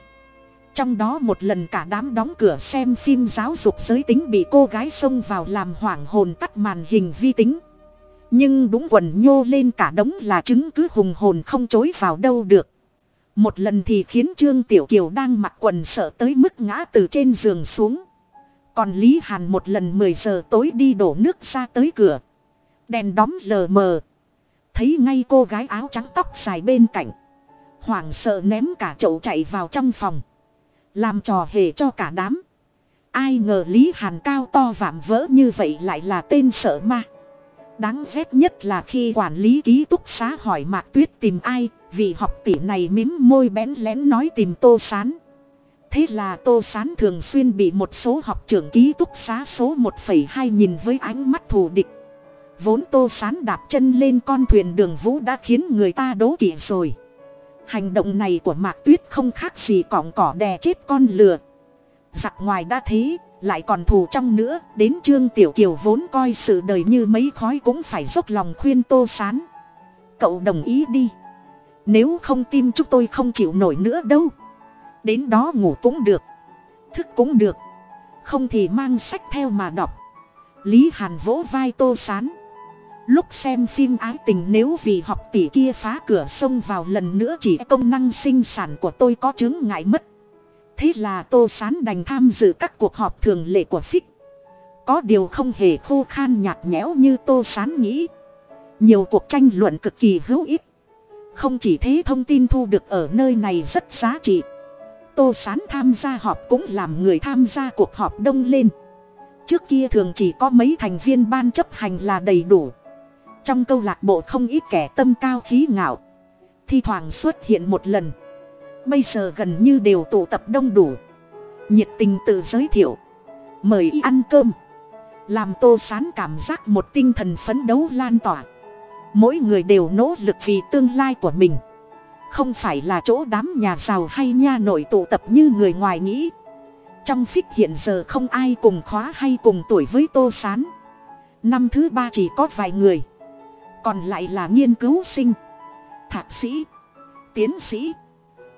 trong đó một lần cả đám đóng cửa xem phim giáo dục giới tính bị cô gái xông vào làm hoảng hồn tắt màn hình vi tính. Nhưng đúng quần nhô lên cả đống là chứng cứ hùng hồn không chối vào đâu được. Một lần thì khiến trương tiểu kiều đang mặc quần sợ tới mức ngã từ trên giường xuống. Còn lý hàn một lần mười giờ tối đi đổ nước ra tới cửa. Đèn đóm lờ mờ. Thấy ngay cô gái áo trắng tóc dài bên cạnh. Hoảng sợ ném cả chậu chạy vào trong phòng làm trò hề cho cả đám. Ai ngờ lý hàn cao to vạm vỡ như vậy lại là tên sợ ma. Đáng ghét nhất là khi quản lý ký túc xá hỏi mạc tuyết tìm ai vị học tỷ này mím môi bén lén nói tìm tô sán. Thế là tô sán thường xuyên bị một số học trưởng ký túc xá số một hai nhìn với ánh mắt thù địch. Vốn tô sán đạp chân lên con thuyền đường vũ đã khiến người ta đố kỵ rồi hành động này của mạc tuyết không khác gì cỏng cỏ đè chết con lừa. Giặc ngoài đã thế, lại còn thù trong nữa, đến trương tiểu kiều vốn coi sự đời như mấy khói cũng phải dốc lòng khuyên tô sán. Cậu đồng ý đi. Nếu không tim chúng tôi không chịu nổi nữa đâu. Đến đó ngủ cũng được, thức cũng được. Không thì mang sách theo mà đọc. Lý hàn vỗ vai tô sán lúc xem phim ái tình nếu vì học tỷ kia phá cửa xông vào lần nữa chỉ công năng sinh sản của tôi có chứng ngại mất. Thế là tô sán đành tham dự các cuộc họp thường lệ của phích. Có điều không hề khô khan nhạt nhẽo như tô sán nghĩ. Nhiều cuộc tranh luận cực kỳ hữu ích. Không chỉ thế thông tin thu được ở nơi này rất giá trị. Tô sán tham gia họp cũng làm người tham gia cuộc họp đông lên. Trước kia thường chỉ có mấy thành viên ban chấp hành là đầy đủ trong câu lạc bộ không ít kẻ tâm cao khí ngạo. Thi thoảng xuất hiện một lần. Bây giờ gần như đều tụ tập đông đủ. Nhiệt tình tự giới thiệu. Mời y ăn cơm. Làm tô sán cảm giác một tinh thần phấn đấu lan tỏa. Mỗi người đều nỗ lực vì tương lai của mình. Không phải là chỗ đám nhà giàu hay nha nội tụ tập như người ngoài nghĩ. Trong phích hiện giờ không ai cùng khóa hay cùng tuổi với tô sán. Năm thứ ba chỉ có vài người còn lại là nghiên cứu sinh. Thạc sĩ, tiến sĩ.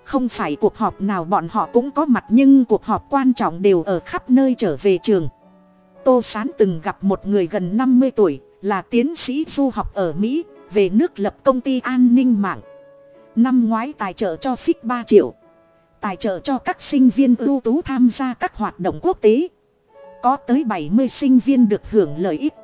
Không phải cuộc họp nào bọn họ cũng có mặt nhưng cuộc họp quan trọng đều ở khắp nơi trở về trường. Tô s á n từng gặp một người gần năm mươi tuổi, là tiến sĩ du học ở mỹ, về nước lập công ty an ninh mạng. Năm ngoái tài trợ cho phích ba triệu, tài trợ cho các sinh viên ưu tú tham gia các hoạt động quốc tế. Có tới bảy mươi sinh viên được hưởng lợi ích.